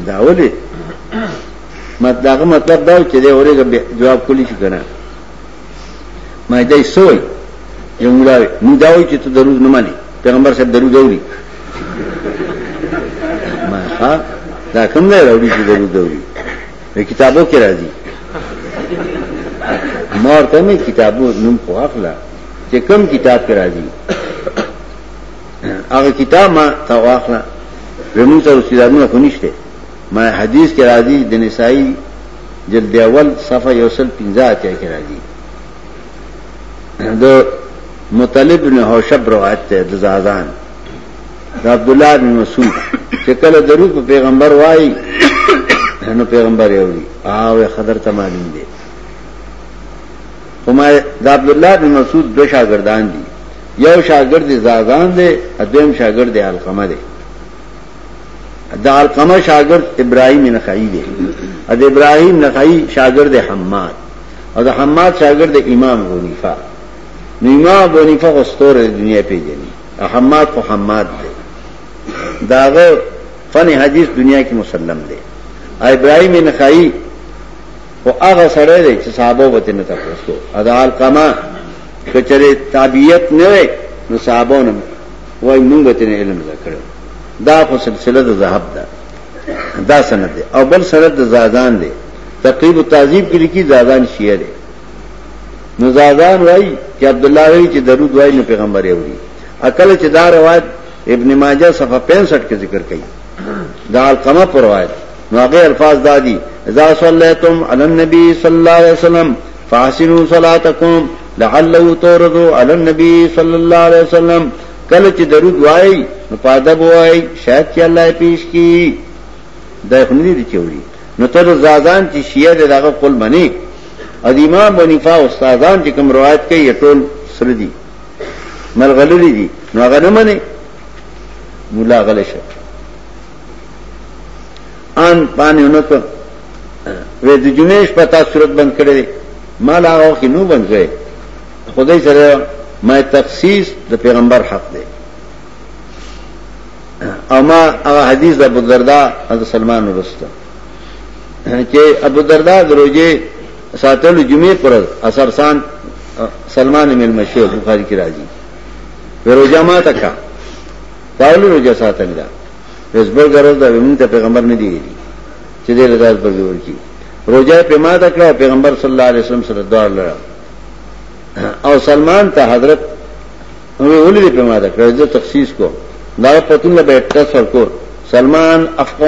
S1: دا ولې مت داغه مطلب دا چې دې اورېګه جواب کولی شي کنه ما دې سوې یو مولای مو دا وایي چې ته درود نه مانی پیغمبر صاحب درود اوري ها دا کوم دی راوړي چې درو دوی په کتابو کې راځي مورته نه کتابو نوم خو اخلا چې کوم کتاب کې راځي هغه کتاب ما تا واخلا زموږ تر استادونه خو نشته ما حدیث کې راځي د نسائی جلد اول صفه یوسل 15 اتیا کې راځي د مطلب بن حوشب روایت ده د زازان د عبد الله بن مسعود شکل درو پیغمبر وائی نو پیغمبر اوڑی آو خدر دے بن مسعود دو شاگردان دی یو شاگرد زازان دے دے شاگرد شاگرد دا ابراہیم نخائی دے اد ابراہیم نخائی شاگرد حماد اد حماد شاگرد امام غنیفا امام بنیفا کو دنیا پہ جنی حماد کو حماد دے داغ فن حدیث دنیا کی مسلم دے ابراہیم نخائی وہ آغا سڑے آغاز صحابوں بچنے تک ادال کا ماں بے چرے تابیت نے علم ذکرے دا دا خو سلسلہ صحابوں دا دا سند دے او بل دا دے تقریب و تعظیب کی لکھی زادان شیئر وائی کہ عبد چھ درود وائی نو پیغمبر ہوئی اکل چھ دا روایت ابن ماجہ صفحہ پینسٹھ کے ذکر کئی دا القمه پر روایت نو هغه الفاظ دادي اذا صليتم على النبي صلى الله عليه وسلم فاحسنوا صلاتكم لعله تورضوا على النبي صلى الله عليه وسلم کله چې درود وای نو پادب وای شاید چې الله پیش کی دا خنډی دي چوری نو تر زادان چې شیعه دغه قول منی اد امام بنفا استادان چې کوم روایت کوي ټول سره دي ملغلری دي نو هغه نه منی مولا غلشه ان باندې اونته وې د جمعېش پتا صورت بند کړې مال هغه خنو بند کړې خدای سره ما تخصیص د پیغمبر حق دی اما هغه حدیث د ابو الدرداء د سلمان ورسته چې ابو الدرداء دروځي ساتلو جمعې پر اثر سان سلمان مل مشه بخاری کی راځي ورو جما تکا پاولو روجا ساتل دا رسبر غرض دا ته پیغمبر نه دی چې نے دیور کی روزہ پیما رکھ رہا ہے پیغمبر صلی الله علیه وسلم سره سلدہ او سلمان ته حضرت پیما رکھ تکړه دې تخصیص کو دا پتون له سر کو سلمان افق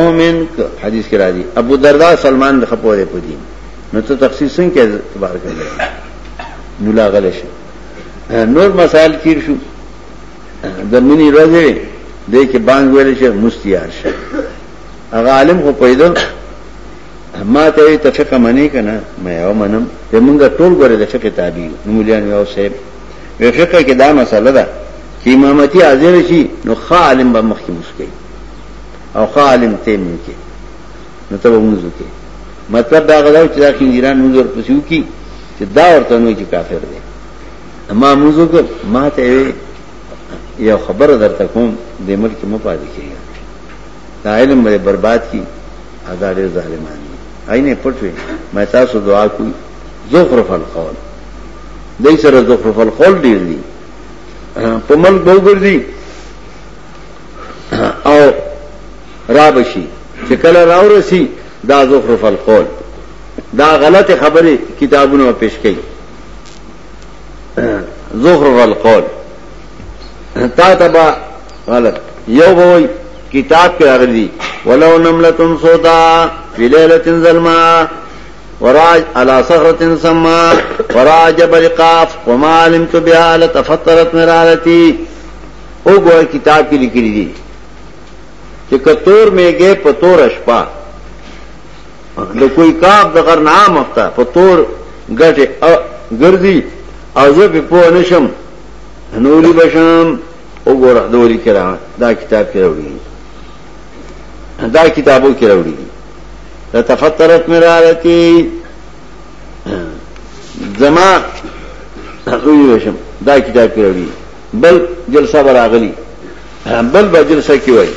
S1: حدیث کې راځي ابو دردا سلمان پدی نو ته تخصیص څنګه اعتبار کړل نو صنگ کیا نور مسائل شو د منی روزه دې کې بانګ ویل شي مستیار شي هغه عالم خو پیدا ما ته یې تفقه منی کنه مې او منم چې مونږ ټول غره د فقه تابع نو مولان یو صاحب وی فقه کې دا مسله ده چې امامتي حاضر شي نو خالم به مخکې مسکی او خالم تیم کې نو ته مونږ کې مطلب دا غلا چې دا خنديران مونږ ورپسې وکي چې دا ورته نو چې کافر دي اما مونږ ما ته یو خبر درته کوم د ملک مو پاتې کیږي دا علم مې برباد کی ادا ډېر ظالمان دي عینه پټوي مې تاسو دعا کوي زخرف القول دای سره زخرف القول ډېر دي په ملک وګرځي او رابشي چې کله راورسي دا زخرف القول دا غلط خبره کتابونو پیش کړي زخرف القول تا تبا غلط یو بوئی کتاب کے اغلی ولو سودا فی ظلما وراج وراج سما وما علمت لوگا سمان مرالتی او گوئی کتاب کی لکھ دی تھی کتور میں گئے پتور پتو رشپا کوئی کام آپ کا گردی اوزو پی پو ازبری بشم وګوره دوری کرا دا کتاب کې راوړي دا کتابو کې راوړي دا تفطرت مرارتی زما وی وشم دا کتاب کې راوړي بل جلسه براغلی بل به جلسه کې وای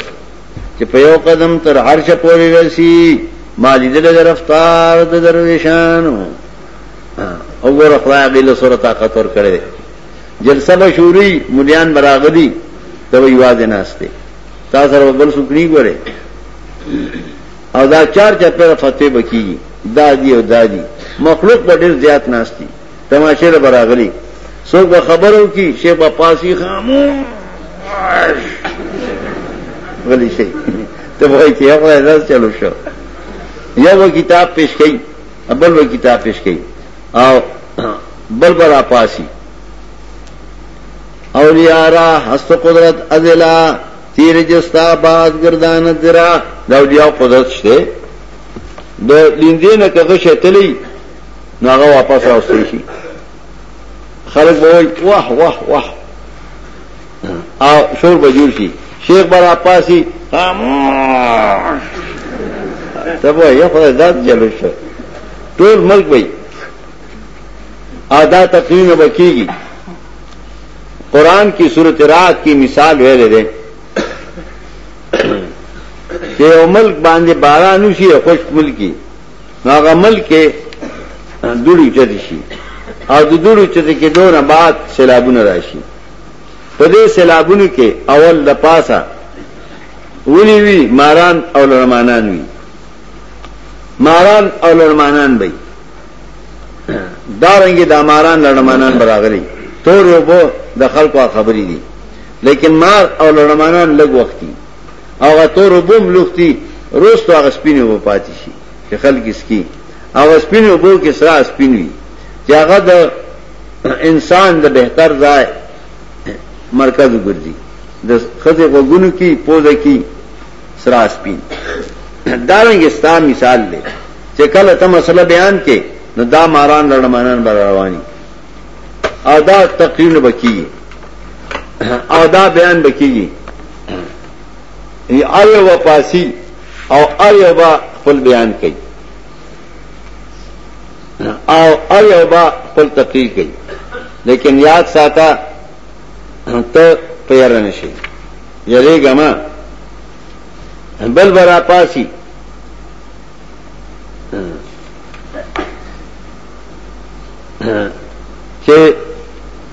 S1: چې په یو قدم تر عرش پورې رسی مالی دل گرفتار د درویشانو وګوره خدای دې له سره طاقت ور کړې جلسه بشوري مليان براغدي دا یوازې ناشته تا سره بل سکني ګوره او دا چار چا پر فتوی بکی دا دی او دا دی مخلوق به ډیر زیات ناشتي تماشه براغلي څوک به خبرو کی شیخ په پاسی خاموش غلی شي ته وایي چې هغه راز چلو شو یو کتاب پیش کړي بل کتاب پیش کړي او بل برا پاسی اولیاء را حسب قدرت ازلا تیر جستا باز گردان درا دا اولیاء قدرت شته د لیندینه کغه شتلی نو هغه واپس راوستي شي خلک وای واه واه واه او شور بجور شي شیخ برا پاسی خاموش تبو یا خدای داد جلو شو ټول ملک وای ادا تقریر وکیږي قرآن کی صورت رات کی مثال ویلے دے کہ او ملک باندې بارانو شي خوش ملکی نو هغه ملک دوړي چت شي او د دوړي چت کې دونه بعد سیلابونه راشي په دې سیلابونو کې اول د پاسا ونی وی ماران او لرمانان وی ماران او لرمانان بې دارنګي د ماران لرمانان براغلي تور وبو د خلکو خبرې دي لیکن مار او لړمانان لږ وخت دي او تور وبو ملوختي روستو هغه سپینه وبو پاتې شي چې خلک اسکی او سپینه وبو کې سره سپینوي چې هغه د انسان د بهتر ځای مرکز ګرځي د خځه وګونو کی پوزه کی سره سپین دارنګ استا مثال لې چې کله ته مسله بیان کې نو دا ماران لړمانان بر رواني ادا تقریر بکی گی ادا بیان بکی گی یعنی ااسی آؤ اب پل بیان کئی او پل کئی لیکن یاد ساتا تو نشی یری گما بل برا پاسی کہ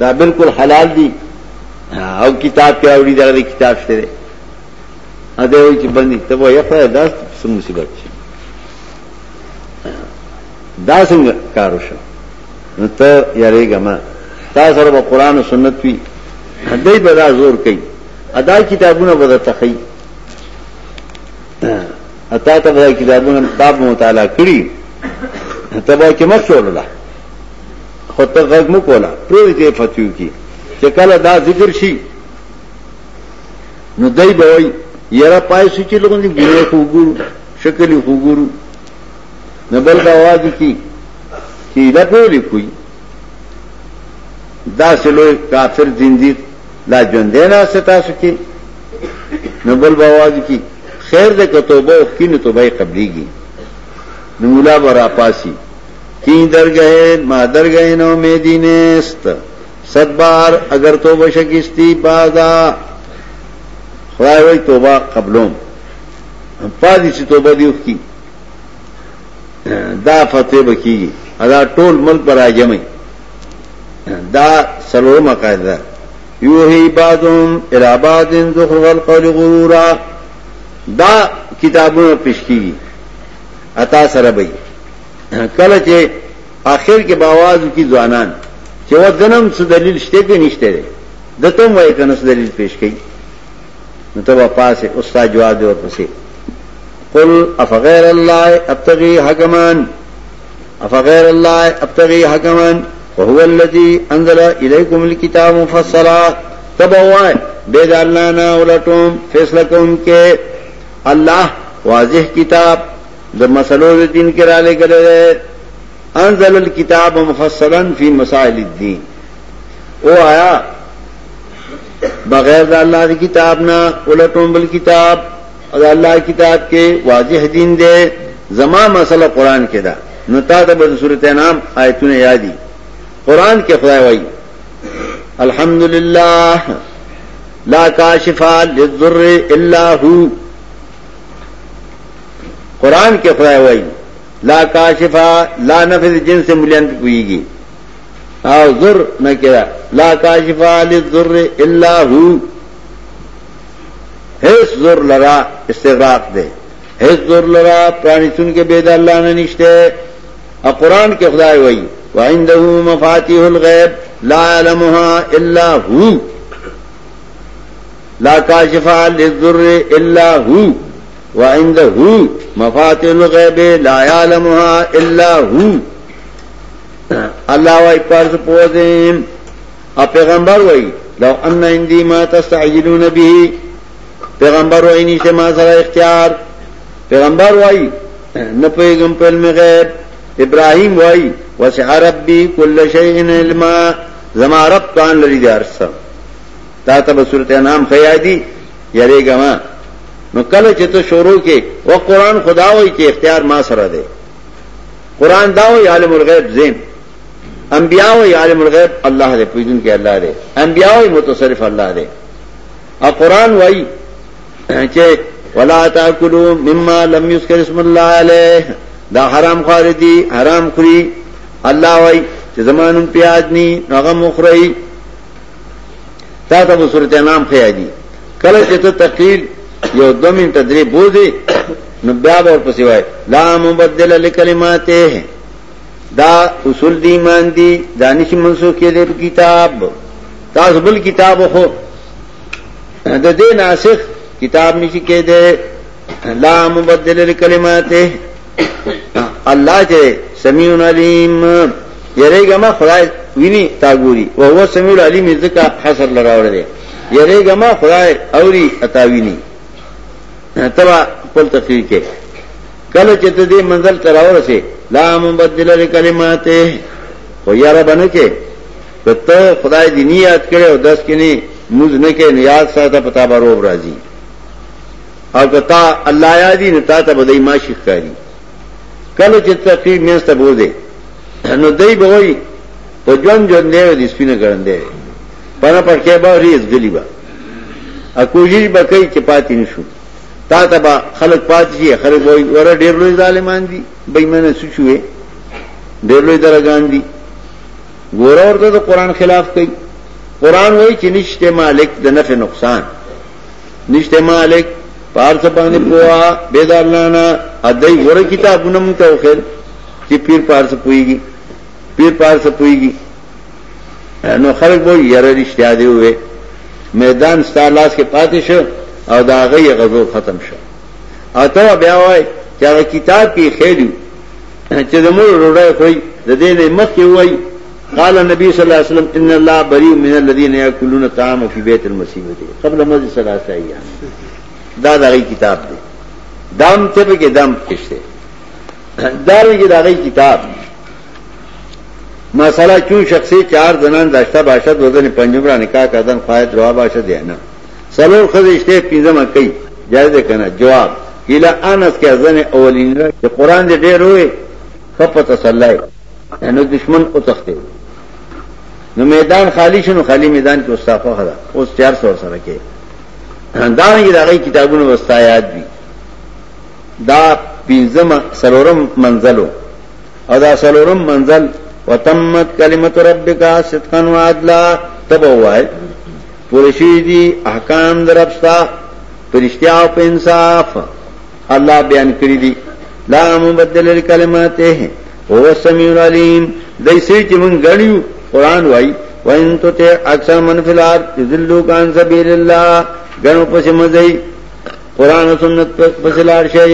S1: دا بالکل حلال دي او کتاب کې اوري دا کتاب شته ا دې وي چې باندې ته وایې خو دا سم مصیبت شي دا څنګه کار وشو نو ته یاري ګما تا سره په قران او سنت وی دې به دا زور کوي ادا کتابونه به تخي اته ته کتابونه باب مطالعه کړی ته به کې مخ شوړل خو ته غږ مو کولا پرې دې فتوی کی چې کله دا ذکر شي نو دای به وای یاره پای سو چې لګون دي ګورو وګورو شکل وګورو نه بل دا واځي کی چې دا ټول کوي دا سلو کافر زندید لا ژوند نه ستا سکی نو بل باواز کی خیر دې کتوبه او کینه توبه قبليږي نو مولا برا پاسی کی در گئے ماں در گئے نو میں دینست ست بار اگر تو بشکستی بازا خدا بھائی توبہ قبلوم پادی سے توبہ تو کی دا فتح بکی گی ادا ٹول ملک برائے جمئی دا سروم مقاعدہ یو ہی بادوم الہباد ان ضرور قوجر دا کتابوں میں پیش کی گئی اتاسر بھائی کل کلچے آخر کے باواز کی زوانان کہ وہ دنم سے دلیل شتے کے نشتے رہے دتم وہ ایک انس دلیل پیش گئی تو بپاس استاد جواب دے اور پسے کل افغیر اللہ اب تک حکمن افغیر اللہ اب تگئی حکمن حل اندر ادل کتاب مفصلا فصلا تب عوام بے دالانہ فیصل تم کے اللہ واضح کتاب دا مسلو دین کے رالے کرے رہے انزل الکتاب مفصلا فی مسائل الدین او آیا بغیر دا اللہ دی کتاب نہ بل کتاب اور اللہ کتاب کے واضح دین دے زما مسئلہ قرآن کے دا نتا صورت نام آئے تون یادی قرآن کے خدا وائی الحمد للہ لا کاشفا شفا اللہ ہو قرآن کے خدا وائی لا کاشفا لا نفذ جن سے مل ہوئی نہ کہا لا کاشفا کا شفا لرا ذر لرا استغراق دے حی ذر لرا پرانی سن کے بید اللہ نے اور قرآن کے خدا وائی مفاطی لا المحا اللہ لا کا شفا ل وعنده مفاتن الغیب لا يعلمها الا هو الله واي پارس پوزیم او پیغمبر وای لو ان عندي ما تستعجلون به پیغمبر وای نه ما سره اختیار پیغمبر وای نه پیغام په غیب ابراهيم وای وسع ربي كل شيء علما زما رب کان لري دارسه تا ته سورته نام خیادی یریګه ما نو کل چت چورو کے وہ قرآن خدا ہوئی کہ اختیار ما سرا دے قرآن دا ہوئی ہوئی عالم عالم الغیب الغیب زین انبیاء اللہ دے ہو کے اللہ دے انبیاء ہوئی متصرف اللہ دے اور قرآن وائی چیک ولا مما کر رسم اللہ علیہ دا حرام خاردی حرام خری اللہ وائی زمان نغم پیادنی خرائی بصورت نام خیا جی کل چاہے تو تخیل یو دو منٹ ادھر بول دی سیوائے لام بدل ماتے دا اصول دی ایمان دی دانش دا کے دے کتاب داسبول کتاب ہو نشی کے دے لام بدل ماتے اللہ جے سمی علیم گا ما خدای وینی تاغوری وہ سمی علی مرد کا فیصل لڑا رہے گا ما خدای اوری اتاوینی تبا خپل تقریر کې کله چې ته دې منزل تراور شي لا مبدل لکلماته خو یا رب نه کې ته خدای دې نیت کړې او داس کې نه موږ نه کې نیاز ساته پتا به روب راځي او کتا الله یادی نه تا ته بدای ما شکاری کله چې تقریر میسته بوزي نو دای به وای په جون جون دې دې سپینه ګرندې پنه پر کې به ریز غلیبا ا کوجی بکای چې پاتې نشو تا تبا خلق پاتې شي خلق وای ور ډیر لوی ظالمان دي بېمنه سوچوي ډیر لوی درګان دي ګور اورته د قران خلاف کوي قران وایي چې نشته مالک د نفع نقصان نشته مالک پار څه باندې پوا بيدارلانا ادي ور کتابونه مونږ ته وخر چې پیر پار څه پويږي پیر پار څه پويږي نو خلق وایي یاره رښتیا دی وې میدان ستاسو لاس کې پاتې شو او دا غي غزو ختم شو اته بیا وای چې هغه کتاب کې خېلو چې زموږ روړای کوئی د دې نه مخ وای قال النبي صلى الله عليه وسلم ان الله بريء من الذين ياكلون الطعام في بيت المسيح قبل مز ثلاثه ايام دا دا غي کتاب دی دام ته به دم کشته دا غي دا غي کتاب مسئلہ چون شخصی چار زنان داشتہ باشد وزن پنجم را نکاح کردن خواهد روا باشد یا نه سلور خزشتے پیزما کئی جائز جواب کے ازن جیسے کہ قرآن ہوئے یعنی دشمن اتختے ہوئے نو میدان خالی شنو خالی میدان کی استعفا خدا اس چار سو سرکھے دان کی داغی کتابوں وسطہ بھی دا بھی سلورم منزلو ہو ادا سلورم منزل و تمت کالمت و رب کا ستخان عادلہ تب اوائے پورشی دی احکام پرشتیا پہ انصاف اللہ اللہ بیان کری دی لا مبدل وہ سمیع العلیم گڑیو قرآن قرآن وائی وین تو تے اکثر کان سبیل گنو پس مزئی ربتا پریشیا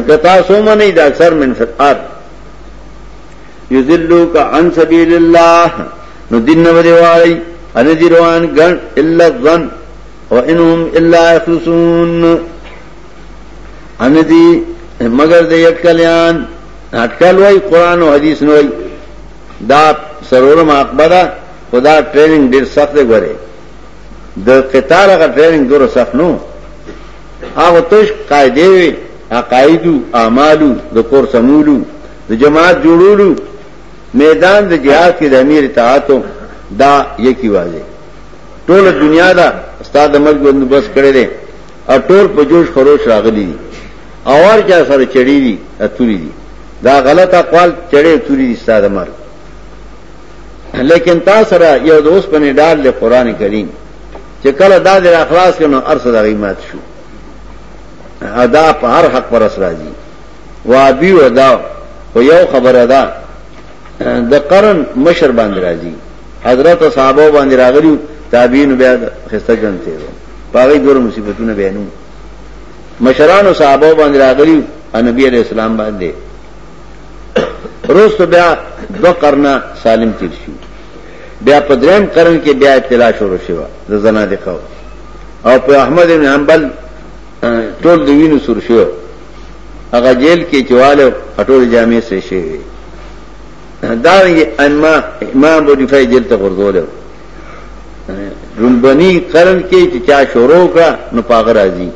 S1: مجھ پور سن پھلا سو سبیل اللہ نو ندی نو دیوائی ان دي روان ګن الا ظن او انهم الا يخلصون ان دي مگر د یکلیان اٹکل وای قران او حدیث نو دا سرورم اکبره خدا ټریننګ ډیر سخت دی غره د قطار غ ټریننګ ډیر سخت نو هغه توش قاعده وي عقایدو اعمالو د کور سمولو د جماعت جوړولو میدان د جهاد کې د امیر اطاعتو دا یکی واځي ټول دنیا دا استاد مرګ باندې بس کړي دي او ټول په جوش خروش راغلي دي اور چا سره چړي دي اتوري دي دا غلط اقوال چړي اتوري دي استاد مرګ لیکن تا سره یو د اوس په ډال له قران کریم چې کله دا د اخلاص کنو ارس د غیمات شو ادا په هر حق پر اس راځي وا بي ودا او یو خبره ده د قرن مشر باندې راځي حضرت صحابه باندې راغلی تابعین بیا خسته ګڼته وو باغی ګور مصیبتونه بیانو مشران او صحابه باندې راغلی نبی علیہ السلام باندې روز بیا دو قرنه سالم تیر شو بیا په دریم قرن کې بیا اطلاع شروع شوه د زنا د قول او په احمد بن حنبل ټول دوینو سر شو هغه جیل کې چواله هټول جامع سره شوی دارنگی انما امام ابو نفع جیل تا غرزو لیو رنبنی قرن کې چې چا شروع کړه نو پاغ راځي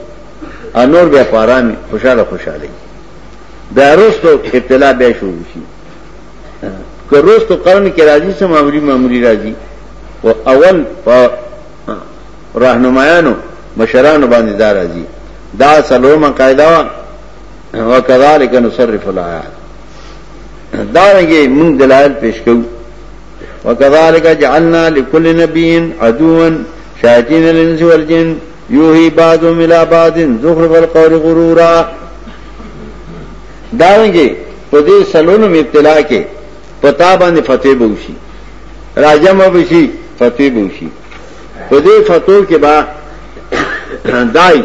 S1: انور به پارامي خوشاله خوشاله دا روستو ابتلا به شروع شي که روستو قرن کې راځي سم معمولی معمولی راځي او اول په راهنمایانو مشرانو باندې دا راځي دا سلومه قاعده وا وکذالک نصرف الایات دیں منگ دلائل پیش کرو اور کبال کا جالنا لین ادوتی پدے سلون میں ابتلا کے پتا بن فتح بوشی راجم مبشی فتح بوشی پدے فتح کے بعد دائی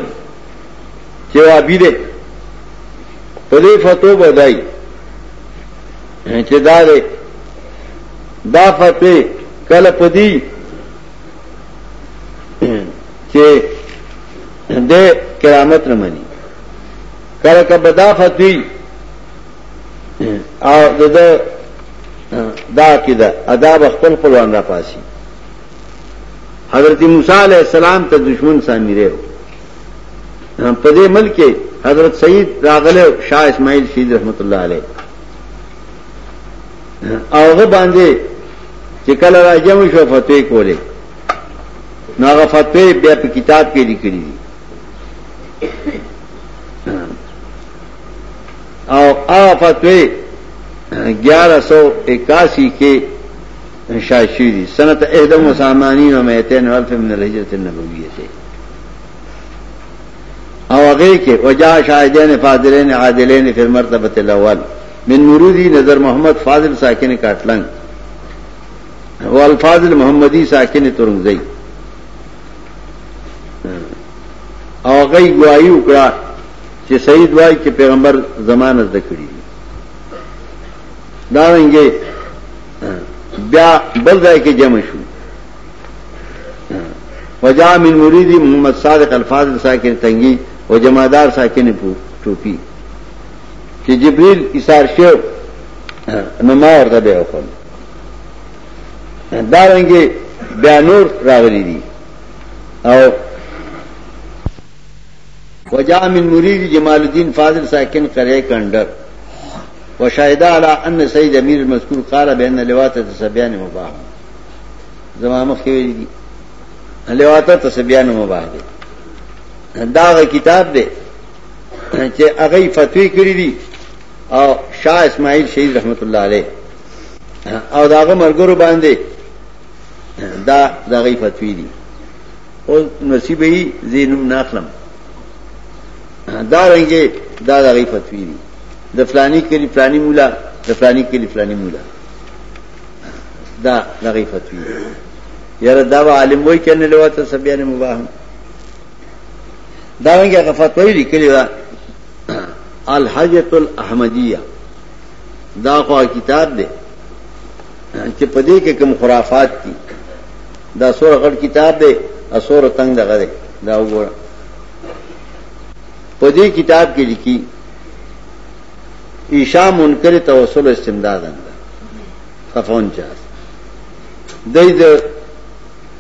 S1: پدے فتح بدائی چې دا دی دا فتوی کله پدی چې د کرامت نه مني کله کله دا فتوی او د دا کده ادب خپل خپلوان را پاسي حضرت موسی علیہ السلام ته دشمن سامری و په دې ملک حضرت سید راغله شاه اسماعیل شهید رحمت الله علیه اوغه باندې چې کله راځم شو فتوی کولې نو هغه فتوی بیا په کتاب کې لیکلې دي او هغه فتوی 1181 کې شاشی دي سنت 1180 او 210 من الهجره النبويه ته او هغه کې وجا شاهدین فاضلین عادلین فی المرتبه الاول من مردی نظر محمد فاضل ساکن کاٹلنگ و الفاظل محمدی ساکن ترنگزئی اوغی اکڑا کہ سعید وائی کے پیغمبر زمانت دکڑی داریں گے بیا بل رائے کے جمشو و جا من مریدی محمد صادق الفاظ ساکن تنگی و جمعدار ساکن ٹوپی چې جبريل ایثار شو نو ما ورته به وکړ دا رنګه بیانور راغلي دي او وجاء من مرید جمال الدین فاضل ساکن قریه کندر وشاهد على ان سید امیر المذکور قال بان لوات تسبیان مباح زما مخ ویل دي لوات تسبیان مباح دي دا کتاب دی چې هغه فتوی کړی دي او شاه اسماعیل شهید رحمت الله علیه او داغه مرګرو باندې دا دغه فتوی دي او نصیب یې زینم ناخلم دا رنګه دا دغه فتوی دي د فلانی کلی فلانی مولا د فلانی کلی فلانی مولا دا دغه فتوی دي یاره دا عالم وای کنه لوته سبیانه مباهم دا رنګه فتوی لیکلی الحجۃ الاحمدیہ دا خو کتاب دی چې په دې کې کوم خرافات دي دا سور غټ کتاب دی اسور تنگ دغه دی دا وګوره په دې کتاب کې لیکي ایشا منکر توسل استمداد انده خفون چاس دای د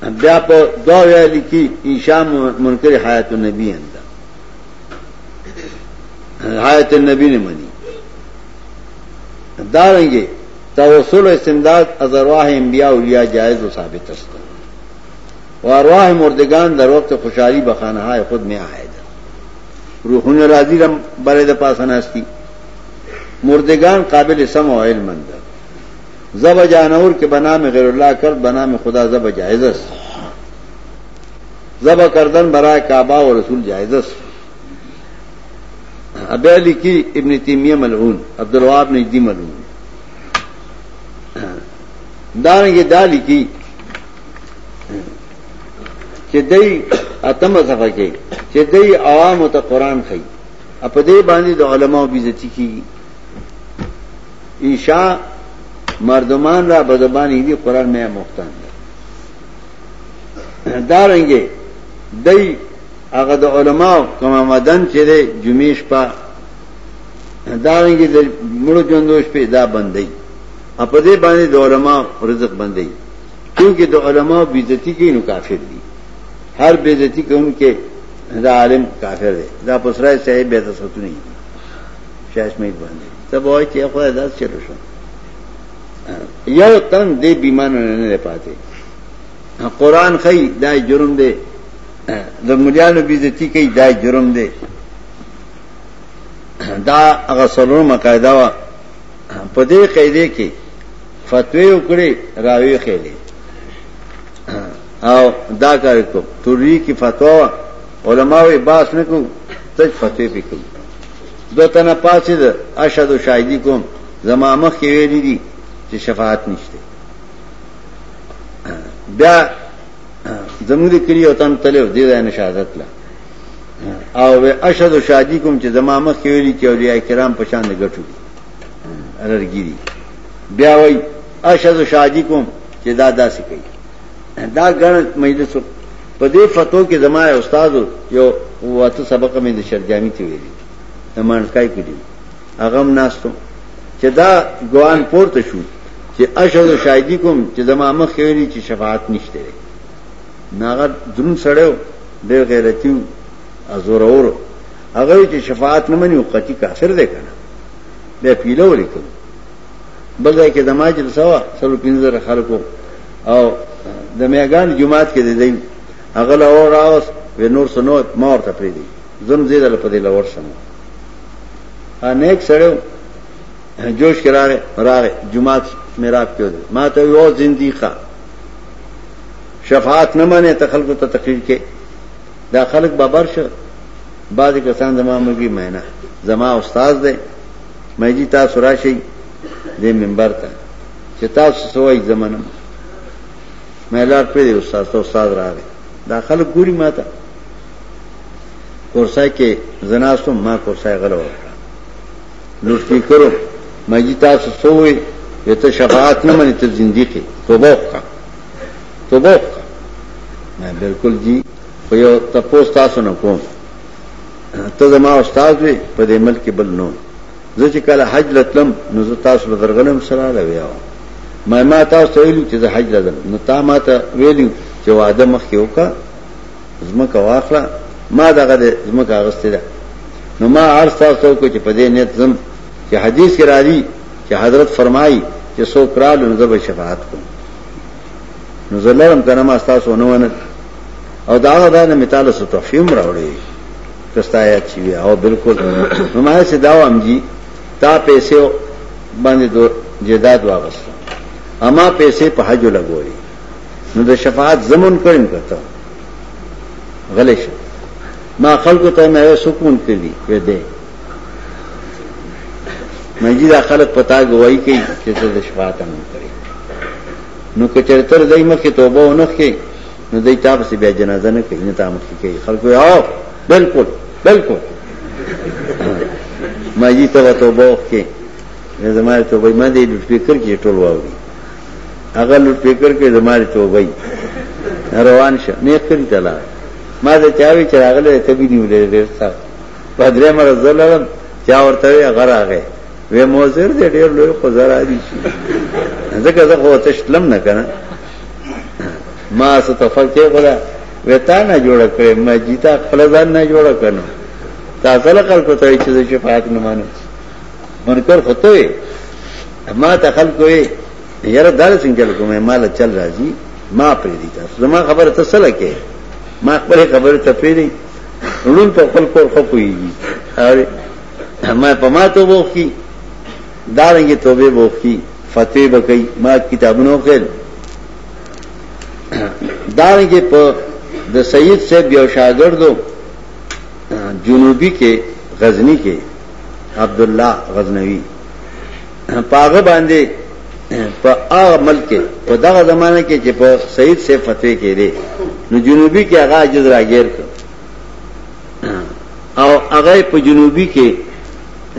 S1: بیا په دا ویل کې ایشا منکر حیات النبی انده حیات النبی نے منی دارنگے توسل استمداد از ارواح انبیاء اولیاء جائز و ثابت است و ارواح مردگان در وقت خوشحالی بخانه خود میں آئے روحون راضی رم برے د پاس ناستی مردگان قابل سم و علم اندر زب جانور کے بنا میں غیر اللہ کرد بنا میں خدا زب جائزس زب کردن برائے کعبہ و رسول جائزس اب علی کی ابنی تیمیمل ابد الب نے دئی عوام ترآن خائی باندھی تو علما بھی ایشاہ مردمان را بدبان ہی قرآن میں مختان گے دئی هغه د علماو کوم مدن چې دی جمیش په دا رنګي د مړو ژوندوش په دا بندي په دې باندې د علماو رزق بندي کیونکه د علماو بیزتی کې نو کافر دي هر بیزتی کوونکې دا عالم کافر دی دا پسرای صحیح بیت سوتو نه شاش مې باندې ته وای چې خو دا چلو شو یو تن دې بیمانه نه نه پاتې قران خی دا جرم دی د مليانو بیزتی کوي دا جرم دی دا هغه سلوم قاعده وا په دې قاعده کې فتوی وکړي راوي خېلې او دا کار کو توري کې فتوا علماوی باس نه کو تج فتوی پکو دو تنه پاسې د اشهد شاهدی کوم زما مخ کې ویلې دي چې شفاعت نشته بیا زموږ د کلی او تن تلو دې د شهادت لا او اشهد شادی کوم چې زما مخ کې ویلي چې اولیاء کرام په شان د غټو لرګيري بیا وای اشهد شادی کوم چې دا داسې کوي دا ګڼ مجلس په دې فتو کې زما استاد یو واته سبق مې د شرجامي ته ویلي تمان کای کړی هغه ناستو چې دا ګوان پورته شو چې اشهد شادی کوم چې زما مخ کې ویلي چې شفاعت نشته ناغه درون سړیو ډېر غیرتیو ازور اور هغه چې شفاعت نه مني قتی کافر دی کنه بیا پیلو ولیکو بلځای کې دماج رسوا سلو پینځه خلکو او د میګان جمعات کې دی هغه لا اور اوس و نور سنو مور ته پریدي زم زیدل په دې لور شمه ا نیک سړیو جوش کراره راغه جمعات میراب کې ما ته یو زنديقه شفاعت نه مانه ته خلکو ته تقریر کې دا خلک بابر شه بعض کسان زما مګي مینه زما استاد دی مې جی تاسو راشي دې منبر ته چې تاسو سوې زمنم مې لار په دې استاد ته استاد راغی دا خلک ګوري ماته کورسای کې زناستم ما کورسای غلو لوټ کې کړو مې جی تاسو سوې ته شفاعت نه مانه ته زندګي توبه وکړه تو وہ میں بالکل جی خو یو تپوس تاسو نه کوم ته زما استاد وي په دې ملک بل نو زه چې کله حج لتلم نو زه تاسو به درغلم سره لوي ما ما تاسو ته ویلو چې زه حج لتم نو تا ما ته ویلو چې واده مخ کې وکا زما کا واخله ما دغه زما کا غسته ده نو ما عرض تاسو کو چې په دې نیت زم چې حدیث کې راځي چې حضرت فرمایي چې سو کرال نو زه به شفاعت کوم نو زلرم کنه ما تاسو نه ونه او دا دا نه مثال سو تفهیم راوړي کستایات چې وی او بالکل نو ما سي دا وام جی تا پیسې باندې دو جیداد واغست اما پیسې په حج لګوري نو د شفاعت زمون کړم کته غلې شو ما خلکو ته مې سکون کړی وې دې مې دا خلک پتا گواہی کوي چې د شفاعت نه کوي نو کچر تر دای مخه توبه ونه کوي نو دای تاسو بیا جنازه نه کوي نه تاسو کوي خلکو یو بالکل بالکل ما جی ته توبه کوي زماره توبه ما دې فکر کې ټول واوري هغه لو فکر کې زماره توبه روان شه نه کړی تلا ما دا چاوي چې راغله ته به نیولې ډېر څه پدری مرزلم چا ورته غره هغه وې موزر دې ډېر لوی قزر دي شي ځکه زه خو تشلم نه کنه ما ستفکه غلا وتا نه جوړ کړې ما جیتا خپل ځان نه جوړ کنه تاسو له خلکو ته چې شفاعت نه مانو منکر خطوې ما ته خلکو یې یاره دار څنګه کومه مال چل راځي ما پرې دي تاسو ما خبره ته سره کې ما خپل خبره ته پیری ړون په خپل کور خو کوي او ما په ما ته وکی داریں گے توبے بوکی کی فتح بکئی ماں کتاب نو داریں گے دا سعید سے بیو شاگر دو جنوبی کے غزنی کے عبداللہ غزنوی پاگ باندھے پا کے کے سعید سے فتح کے رے جنوبی کے کر جنوبی کے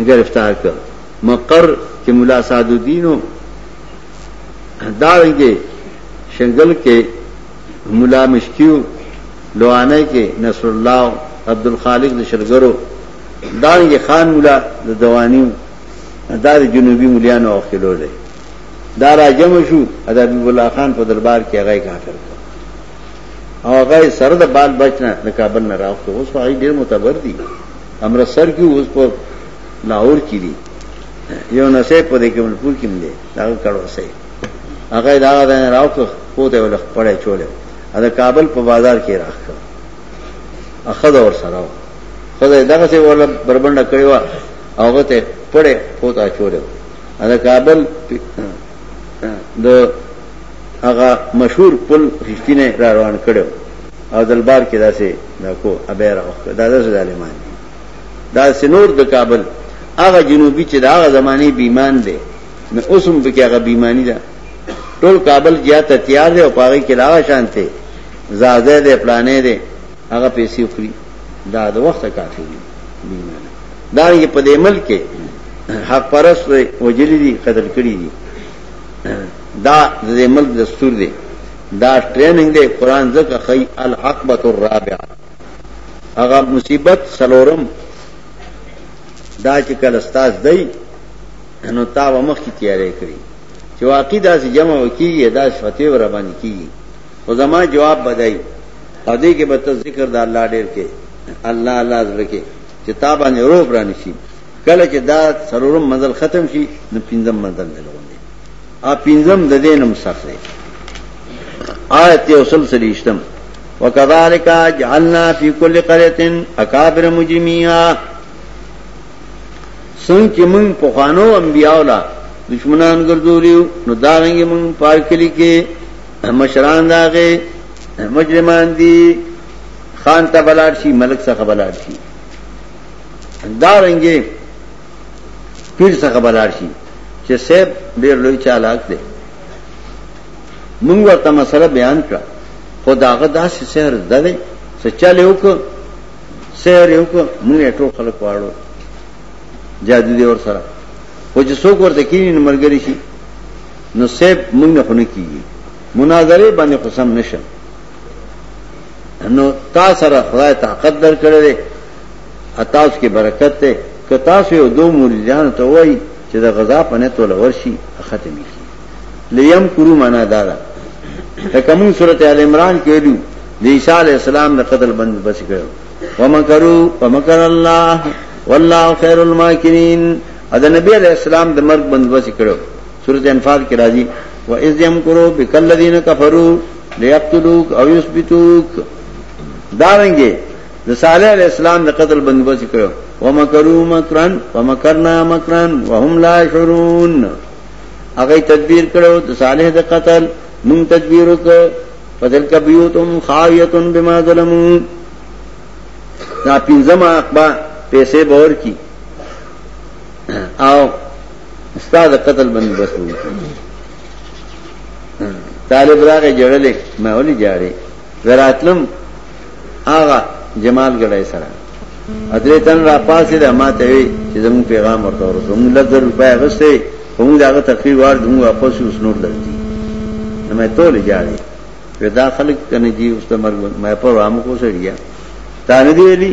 S1: گرفتار کر مقر کے ملا ملاساد دار کے شنگل کے ملا مشکیو لوانے کے نصر اللہ عبد الخالق شرگرو دار کے خان ملا دوانی دار جنوبی ملانو اوقیلو رہے دارا جم و شیو ادا اب اللہ خان کو دربار کی اگائے کہا کر سرد بال بچنا کا بن نہ سر کیوں اس کو لاہور کی دی یو نسې په دې کې ملپور کې مده دا کړو سي هغه دا دا راوخ پوته ول پړې چوله دا کابل په بازار کې راخ اخذ اور سره خدای دغه سي ول بربنده کړو هغه ته پړې پوتا چوله دا کابل د هغه مشهور پل خشتینه را روان کړو او دلبار کې داسې دا کو ابه راوخ دا داسې ظالمان دا سنور د کابل هغه جنوبي چې دا هغه زمانه بیمان دی نو اوس هم پکې هغه بیمانی ده ټول کابل جیا ته تیار دی او پاره کې راغ شانته زاده دې پلانې دې هغه پیسې خوري دا د وخت کافی دی بیمانه دا یې په دې ملک حق پرست وجلی دي قتل کړی دي دا د ملک دستور دی دا ټریننګ دی قران زکه خی العقبۃ الرابعه هغه مصیبت سلورم دا دا دا دا دا چې چې چې چې چې کله کله استاد دی نو تا تا و مخ کی تیاری کړی واقعي جمع شفته ور باندې باندې کیږي او او زما جواب بدای دې کې کې به ذکر الله الله الله ډېر سرورم منزل ختم شي نو پینځم پینځم منزل ا د آیت وکذالک فی کل سینزم اکابر مجرمین څنګه چې موږ په خوانو انبیاو لا دشمنان ګرځولیو نو دا رنګ موږ پارکلی کې مشران داغه مجرمان دي خان ته بلار شي ملک څخه بلار شي دا رنګ پیر څخه بلار شي چې سیب ډیر لوی چالاک دی موږ ورته مسله بیان کړ خداغه داسې سحر ده سچاله وک سحر وک موږ ټول خلک واړو جادو دی اور سرا وہ جو سوک ورتے کی نہیں مر گری سی نہ سیب منگ نہ خونی کی مناظرے بانے قسم نشم نو تا سرا خدا طاقت در کرے دے اتا اس کی برکت دے کتا سے دو موری جان تو وہی چدا غزا پنے تو لورشی ختم کی لیم کرو مانا دادا کمون صورت عال عمران کے لو علیہ السلام نے قتل بند بس گئے وم کرو وم کر اللہ والله خیر الماکرین اذا نبی علیہ السلام د مرګ بندوبست کړو سورۃ انفال کې راځي و اذ یمکرو بکل الذین کفروا لیقتلوک او یثبتوک دارنګي د صالح علیہ السلام د قتل بندوبست کړو ومکروا مکرن ومکرنا مکرن وهم لا شعرون هغه تدبیر کړو د صالح د قتل مون تدبیر وکړو فذل کبیوتم خاویتن بما ظلموا دا پینځما اقبا پیسې باور کی او استاد قتل بند بس وو طالب راغه جړلې مې ولي جاړې زراتلم آغا جمال ګړې سره حضرتن را پاسې د ماته وي چې زموږ پیغام ورته ورسو موږ لږ روپیا غسه هم داغه تقریر وار دوم واپس اوس نور درځي نو مې ټول جاړې ودا خلک کنه جی اوس ته مرګ مې په رامو کو سړیا تا نه دی ویلي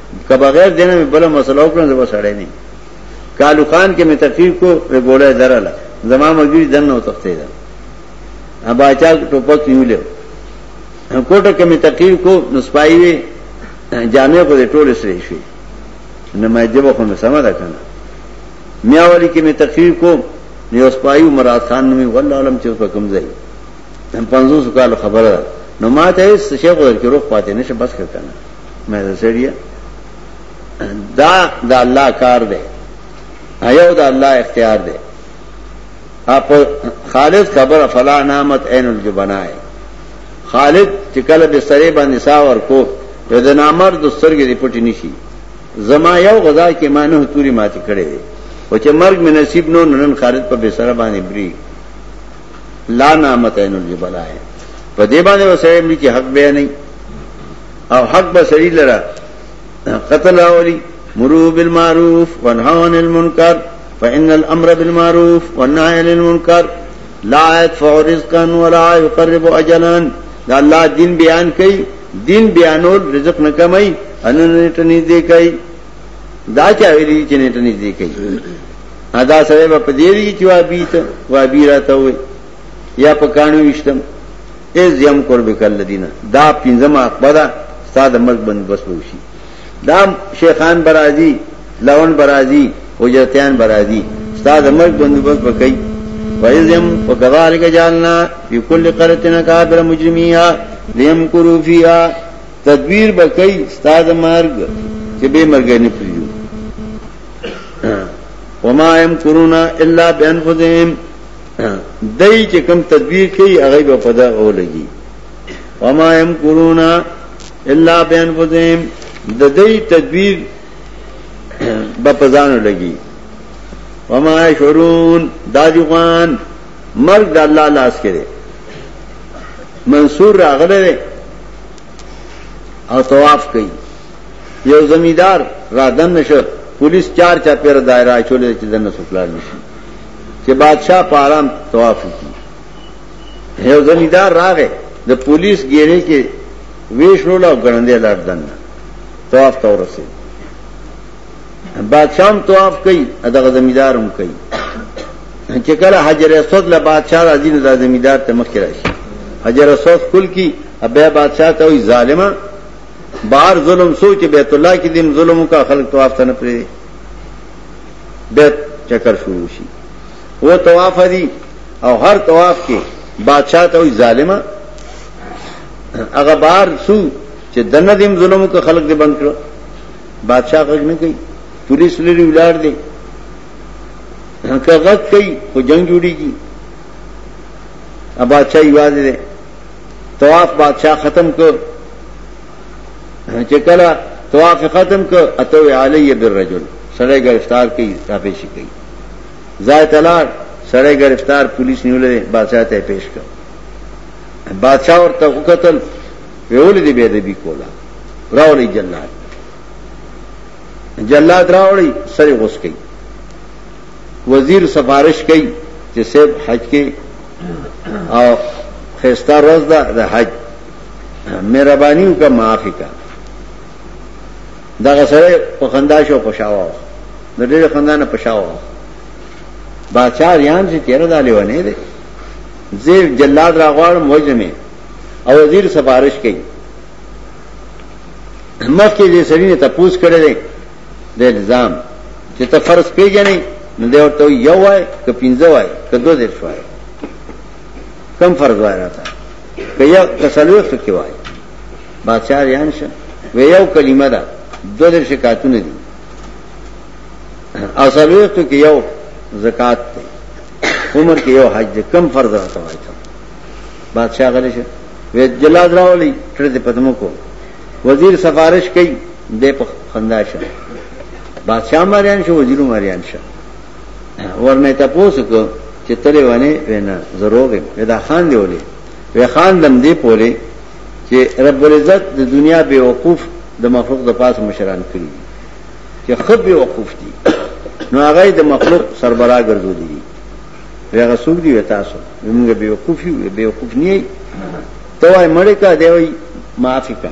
S1: که بغیر دینه می بل مسله وکړم زه وسړې نه کالو خان کې می تفیق کو وی ګوله دراله زما مګری دنه وتختې ده ابا چا ټوپک نیولې کوټه کې می تقیر کو نسپای وی جامع کو دې ټوله سره شي نه مې جبه خو نه سما ده کنه میاولی کې می تقریر کو یو سپایو مراد خان نومي والله علم چې په کوم ځای هم 500 کال خبره نو ماته شیخ ورکو روح پاتې نشه بس کړ کنه مې زړیا دا د الله کار دی ایو د الله اختیار دی اپ خالد خبر فلا نامت عین الجبنای خالد چې کله به سره باندې ساور کو یو د نامر د سترګې دی پټی نشي زما یو غذا کې مانه توري ماته کړي دی او چې مرګ می نصیب نو نن خالد په بسره باندې بری لا نامت عین الجبنای په دې باندې وسه می چې حق به نه او حق به سړي لره قتل اولی مرو بالمعروف وانهوا عن المنکر فان الامر بالمعروف والنهي عن المنکر لا يدفع رزقا ولا يقرب اجلا دا الله دین بیان کوي دین بیانول رزق نه کمای انن نټنی دی کوي دا چا ویلی چې نټنی دی کوي ادا سره په دې دی چې وابیت وابیراته وي یا په کانو وشتم از یم قرب کل دینه دا پینځه ما اقبدا ساده مرګ بند بس وشي دام شیخان برازی لون برازی اجرتیان برازی استاد ملک بندوبست بکی ویزم وکذالک جالنا فی کل قرتنا کابر مجرمیہ لیم کرو فیہا تدبیر بکی استاد مرگ چې به مرګ نه پریو وما يم کرونا الا بانفسهم دای چې کم تدبیر کوي هغه به فدا اولږي وما يم کرونا الا بانفسهم ددئی تدبیر بپزان لگی ہمارے شورون داجوان خان مرگ اللہ لاس کرے منصور راغل رے اور طواف کئی یہ زمیندار رادن دن پولیس چار چاپیر دائرہ چولے چدن نشی کہ بادشاہ پارام طواف کی یہ زمیندار راگ دا پولیس گیرے کے ویش رولا گڑندے لڑ دن طواف ته ورسید بادشاہ طواف کوي دغه زمیدار هم کوي چې کله حجر اسود له بادشاہ راځي نو د زمیدار ته مخ راشي حجر اسود کل کی ابه بادشاہ ته وي ظالما بار ظلم سوچ بیت الله کې دین ظلمو کا خلق طواف ته نه پرې بیت چکر شروع شي و طواف دي او هر طواف کې بادشاہ ته وي ظالما هغه بار سو دن دم ظلموں کا خلق دے بند کرو بادشاہ نہ گئی پولیس دے کا غلط کئی وہ جنگ جڑی گی اب ابادشاہی یاد دے طواف بادشاہ ختم کر کرا طواف ختم کر اتو آلے بررجل سڑے گرفتار کی تا پیشی کہی زائ تلاٹ سرے گرفتار پولیس نیولے بادشاہ تے پیش کر بادشاہ اور تقتل ویول دی بے ادبی کولا راولی جلاد جلاد راولی سر غس کئی وزیر سفارش کئی چې سیب حج کې او خیستا روز دا د حج مهربانیو کا معافی کا دا سره په خنداش او پښاوا د ډېر خندانه پښاوا بادشاہ یان چې تیر دا لیونه دي زیر جلاد راغوار موجمه او وزیر سفارش کوي مخکې دې سړي نه تپوس کړي دي د الزام چې ته فرض پیژنې نو دی ورته یو وای ک پنځه وای ک دوه دیر وای کم فرض وای راته ک یو کسلوخ کې وای بادشاہ ریان شه و یو کلمه ده دوه دیر شکایتونه دي او سلوخ کې یو زکات عمر کې یو حج کم فرض راته وای بادشاہ غلی شه وی جلاد راولی تر دې پدمو کو وزیر سفارش کئ دې په خندا شه بادشاہ مریان شو وزیر مریان شه ورنه تاسو کو چې تلې ونه وینا ضروري دا خان دی ولي وی خان دم دې پوره چې رب العزت د دنیا به وقوف د مخلوق د پاس مشران کړی چې خب به وقوف دي نو هغه د مخلوق سربرا ګرځول دي هغه څوک دی تاسو موږ به وقوف یو به وقوف نه توای مړ کا دی وای معافی کا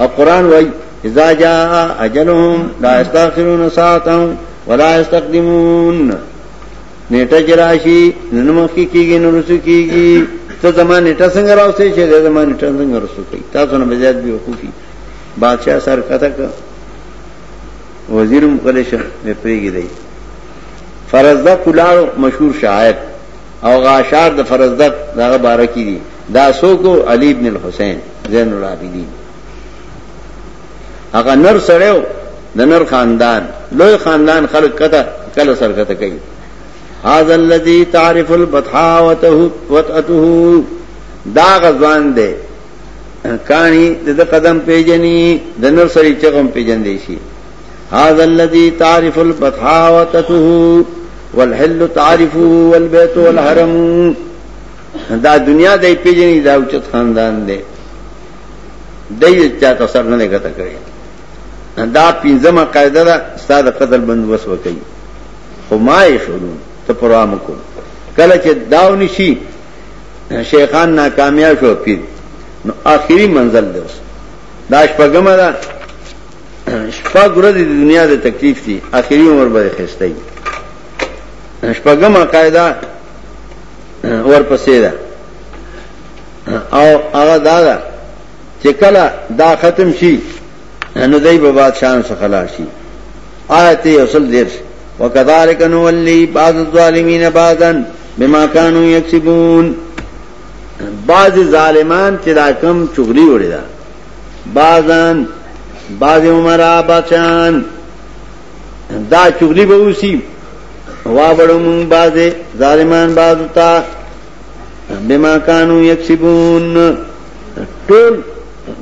S1: او قران وای اذا جاء اجلهم لا استغفرون ساعتهم ولا استقدمون نیټه جراشی ننمخی کیږي نورسو کیږي ته زمان نیټه څنګه راوځي چې زمان نیټه څنګه رسو کوي تاسو نه بزیات به وقوفي بادشاہ سر کته وزیر مقلش می پریږي دی فرزدق لاړ مشهور شاعر او غاشار د فرزدق دغه بارکی دی دا سوکو علی ابن الحسین زین العابدین هغه نر سړیو د نر خاندان لوی خاندان خلق کته کله سرکته کوي هاذا الذي تعرف البطحاء وتته دا غزوان دی کانی د قدم پیجنی د نر سړی چغم پیجن دی شي هاذا الذي تعرف البطحاء وتته والحل تعرفه والبيت والحرم دا دنیا د پیژنې دا اوچت خاندان دی دای چا تاسو نه لګته کړی دا پنځمه قاعده ده استاد قتل بندوبس وکړي خو ما یې شروع ته پرام کو کله چې داونی شي شیخان ناکامیاب شو پیر نو آخري منزل دی اوس دا شپګمه ده شپږ ورځې د دنیا د تکلیف دي آخري عمر به خسته شپګمه قاعده ور او پواد دا ختم شي نو دای بادشاہ وکذالک بعض الظالمین دیا بما كانوا یکسبون بعض ظالمان چې دا کم چغلی وړي دا بعضن بعض بازرا بچان دا چغلی به ب وابړو مونږ بازه ظالمان بازو تا بما كانوا يكسبون ټول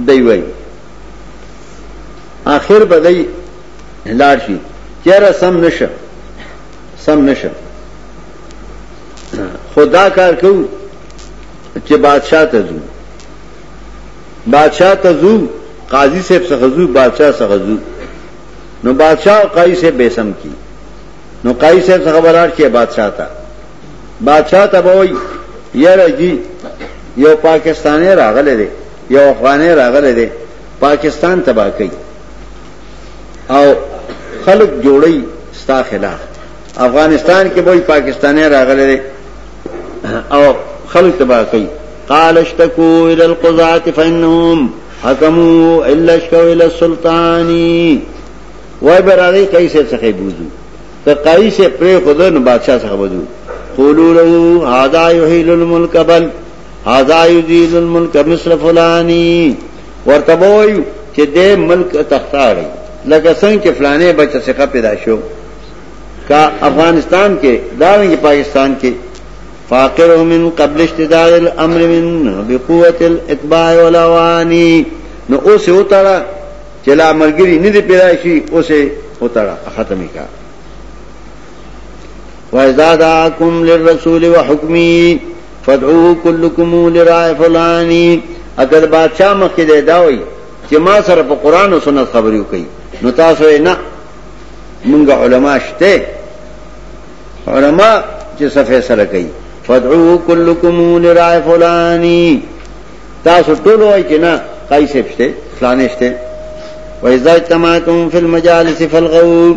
S1: دی وای اخر بدای لاړ شي چیرې سم نشه سم نشه خدا کار کو چې بادشاہ ته ځو بادشاہ ته ځو قاضي صاحب څخه ځو بادشاہ څخه ځو نو بادشاہ او قاضي صاحب به سم کی نو قاضی صاحب خبرار کې بادشاہ تا بادشاہ ته وای یاره جی یو پاکستانی راغله دی یو افغانې راغله دی پاکستان تباہ کړي او خلق جوړي ستا خلاف افغانستان کې وای پاکستانی راغله دی او خلق تباہ کړي قال اشتكوا الى القضاة فانهم حكموا الا اشكوا الى السلطان وای برادری کیسه څخه بوزو سے پری خود بادشاہ قبل ہاضا کا مصر فلانی دے ملک سنگ فلانے بچے کا پیدائش کا افغانستان کے داریں پاکستان کے فاقر من قبل اشتدار الامر من بقوت الاتباع والاوانی نو اسے اتارا چلا مرگری ندی پیدائشی اسے اتارا ختمی کا وَإِذَا دَعَاكُمْ لِلرَّسُولِ وَحُكْمِهِ فَادْعُوهُ كُلُّكُمْ لِرَاءِ فُلَانِ اگر بادشاہ مخکې دی دا وای چې ما سره په قران او سنت خبرې وکړي نو تاسو یې نه مونږ علما شته علما چې څه فیصله کوي فادعوه كلكم لرای فلانی تاسو ټول وای چې نه قیسب شته فلانه شته وایذا اجتماعتم فی المجالس فالغو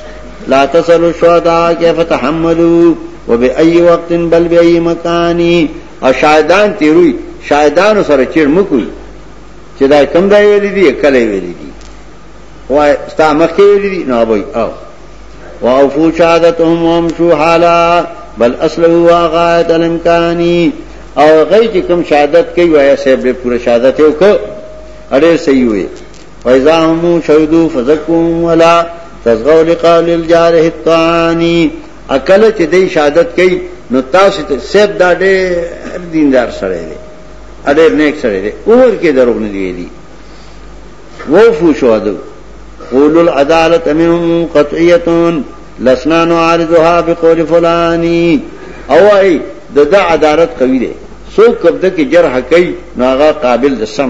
S1: لا تسلو شهداء كيف تحملوا وبأي وقت بل بأي مكان او شاهدان تیروي شاهدان سره چیر مکوي چې دا کم دی ویلي دي کله ویلي دي وای ستا مخ کې ویلي دي نو وای او واوفو شهادتهم وامشوا حالا بل اصله هو غایت الامکانی او غي چې کوم شهادت کوي وای صاحب دې پوره شهادت وکړه اړې صحیح وي فایزا هم شهدو فزکم ولا تزغو الجارح اکل چی دی دی شادت کئی نو تاسی سیب دا دا دا دیر دیندار سرے سرے ادیر نیک کے شہدو العدالت قطعیتون بقول فلانی اوائی عدالت قوی سو لسناندالت کی جرح کئی نو قابل دا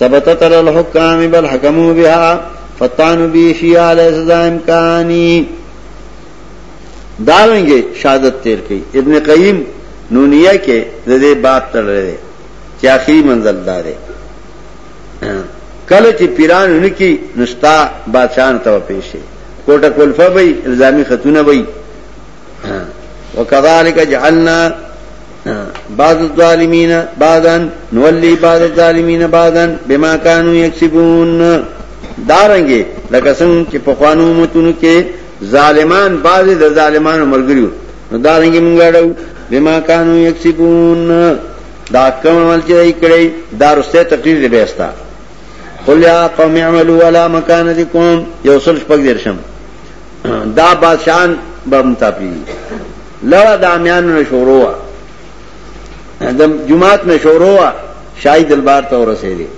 S1: جرکا کابل بل حکمو حکم فتان سزا امکانی گے شہادت تیر کی کی ابن قیم کے زدے باپ تڑ رہے منزل دارے کل چی پیران ان نستا بادشاہ تب پیشے کوٹا بھائی الزامی خطون بھائی وہ کدار کا جلنا بادت والا بادن نولی بادت والا بادن بکون دارنګي لکه څنګه چې په قانون متونو کې ظالمان بعضی د ظالمانو ملګریو نو دارنګي مونږ اړو بما كانوا يكسبون دا کوم عمل چې کړی دا رسته تقریر دی بیاستا قل یا قوم اعملوا ولا مكانتكم یوصل شپږ درشم دا بادشاہان به متاپی لړه د امیانو شوروا د جمعات مشوروا شاهد البار ته ورسېږي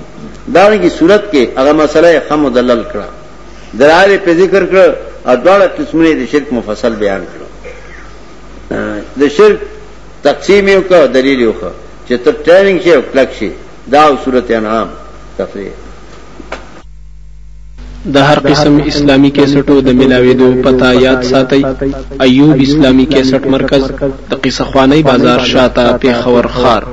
S1: داغه کی صورت کې هغه مسله خم دلل کړه دراره په ذکر کړه او دواړه قسمونه د شرک مفصل بیان کړه د شرک تقسیم یو کا دلیل یو کا چې تر ټریننګ شي کلک شي دا صورت انعام تفریح د هر قسم اسلامی کیسټو د ملاويدو پتا یاد ساتي ایوب اسلامی کیسټ مرکز د قصه خوانی بازار شاته په خور خار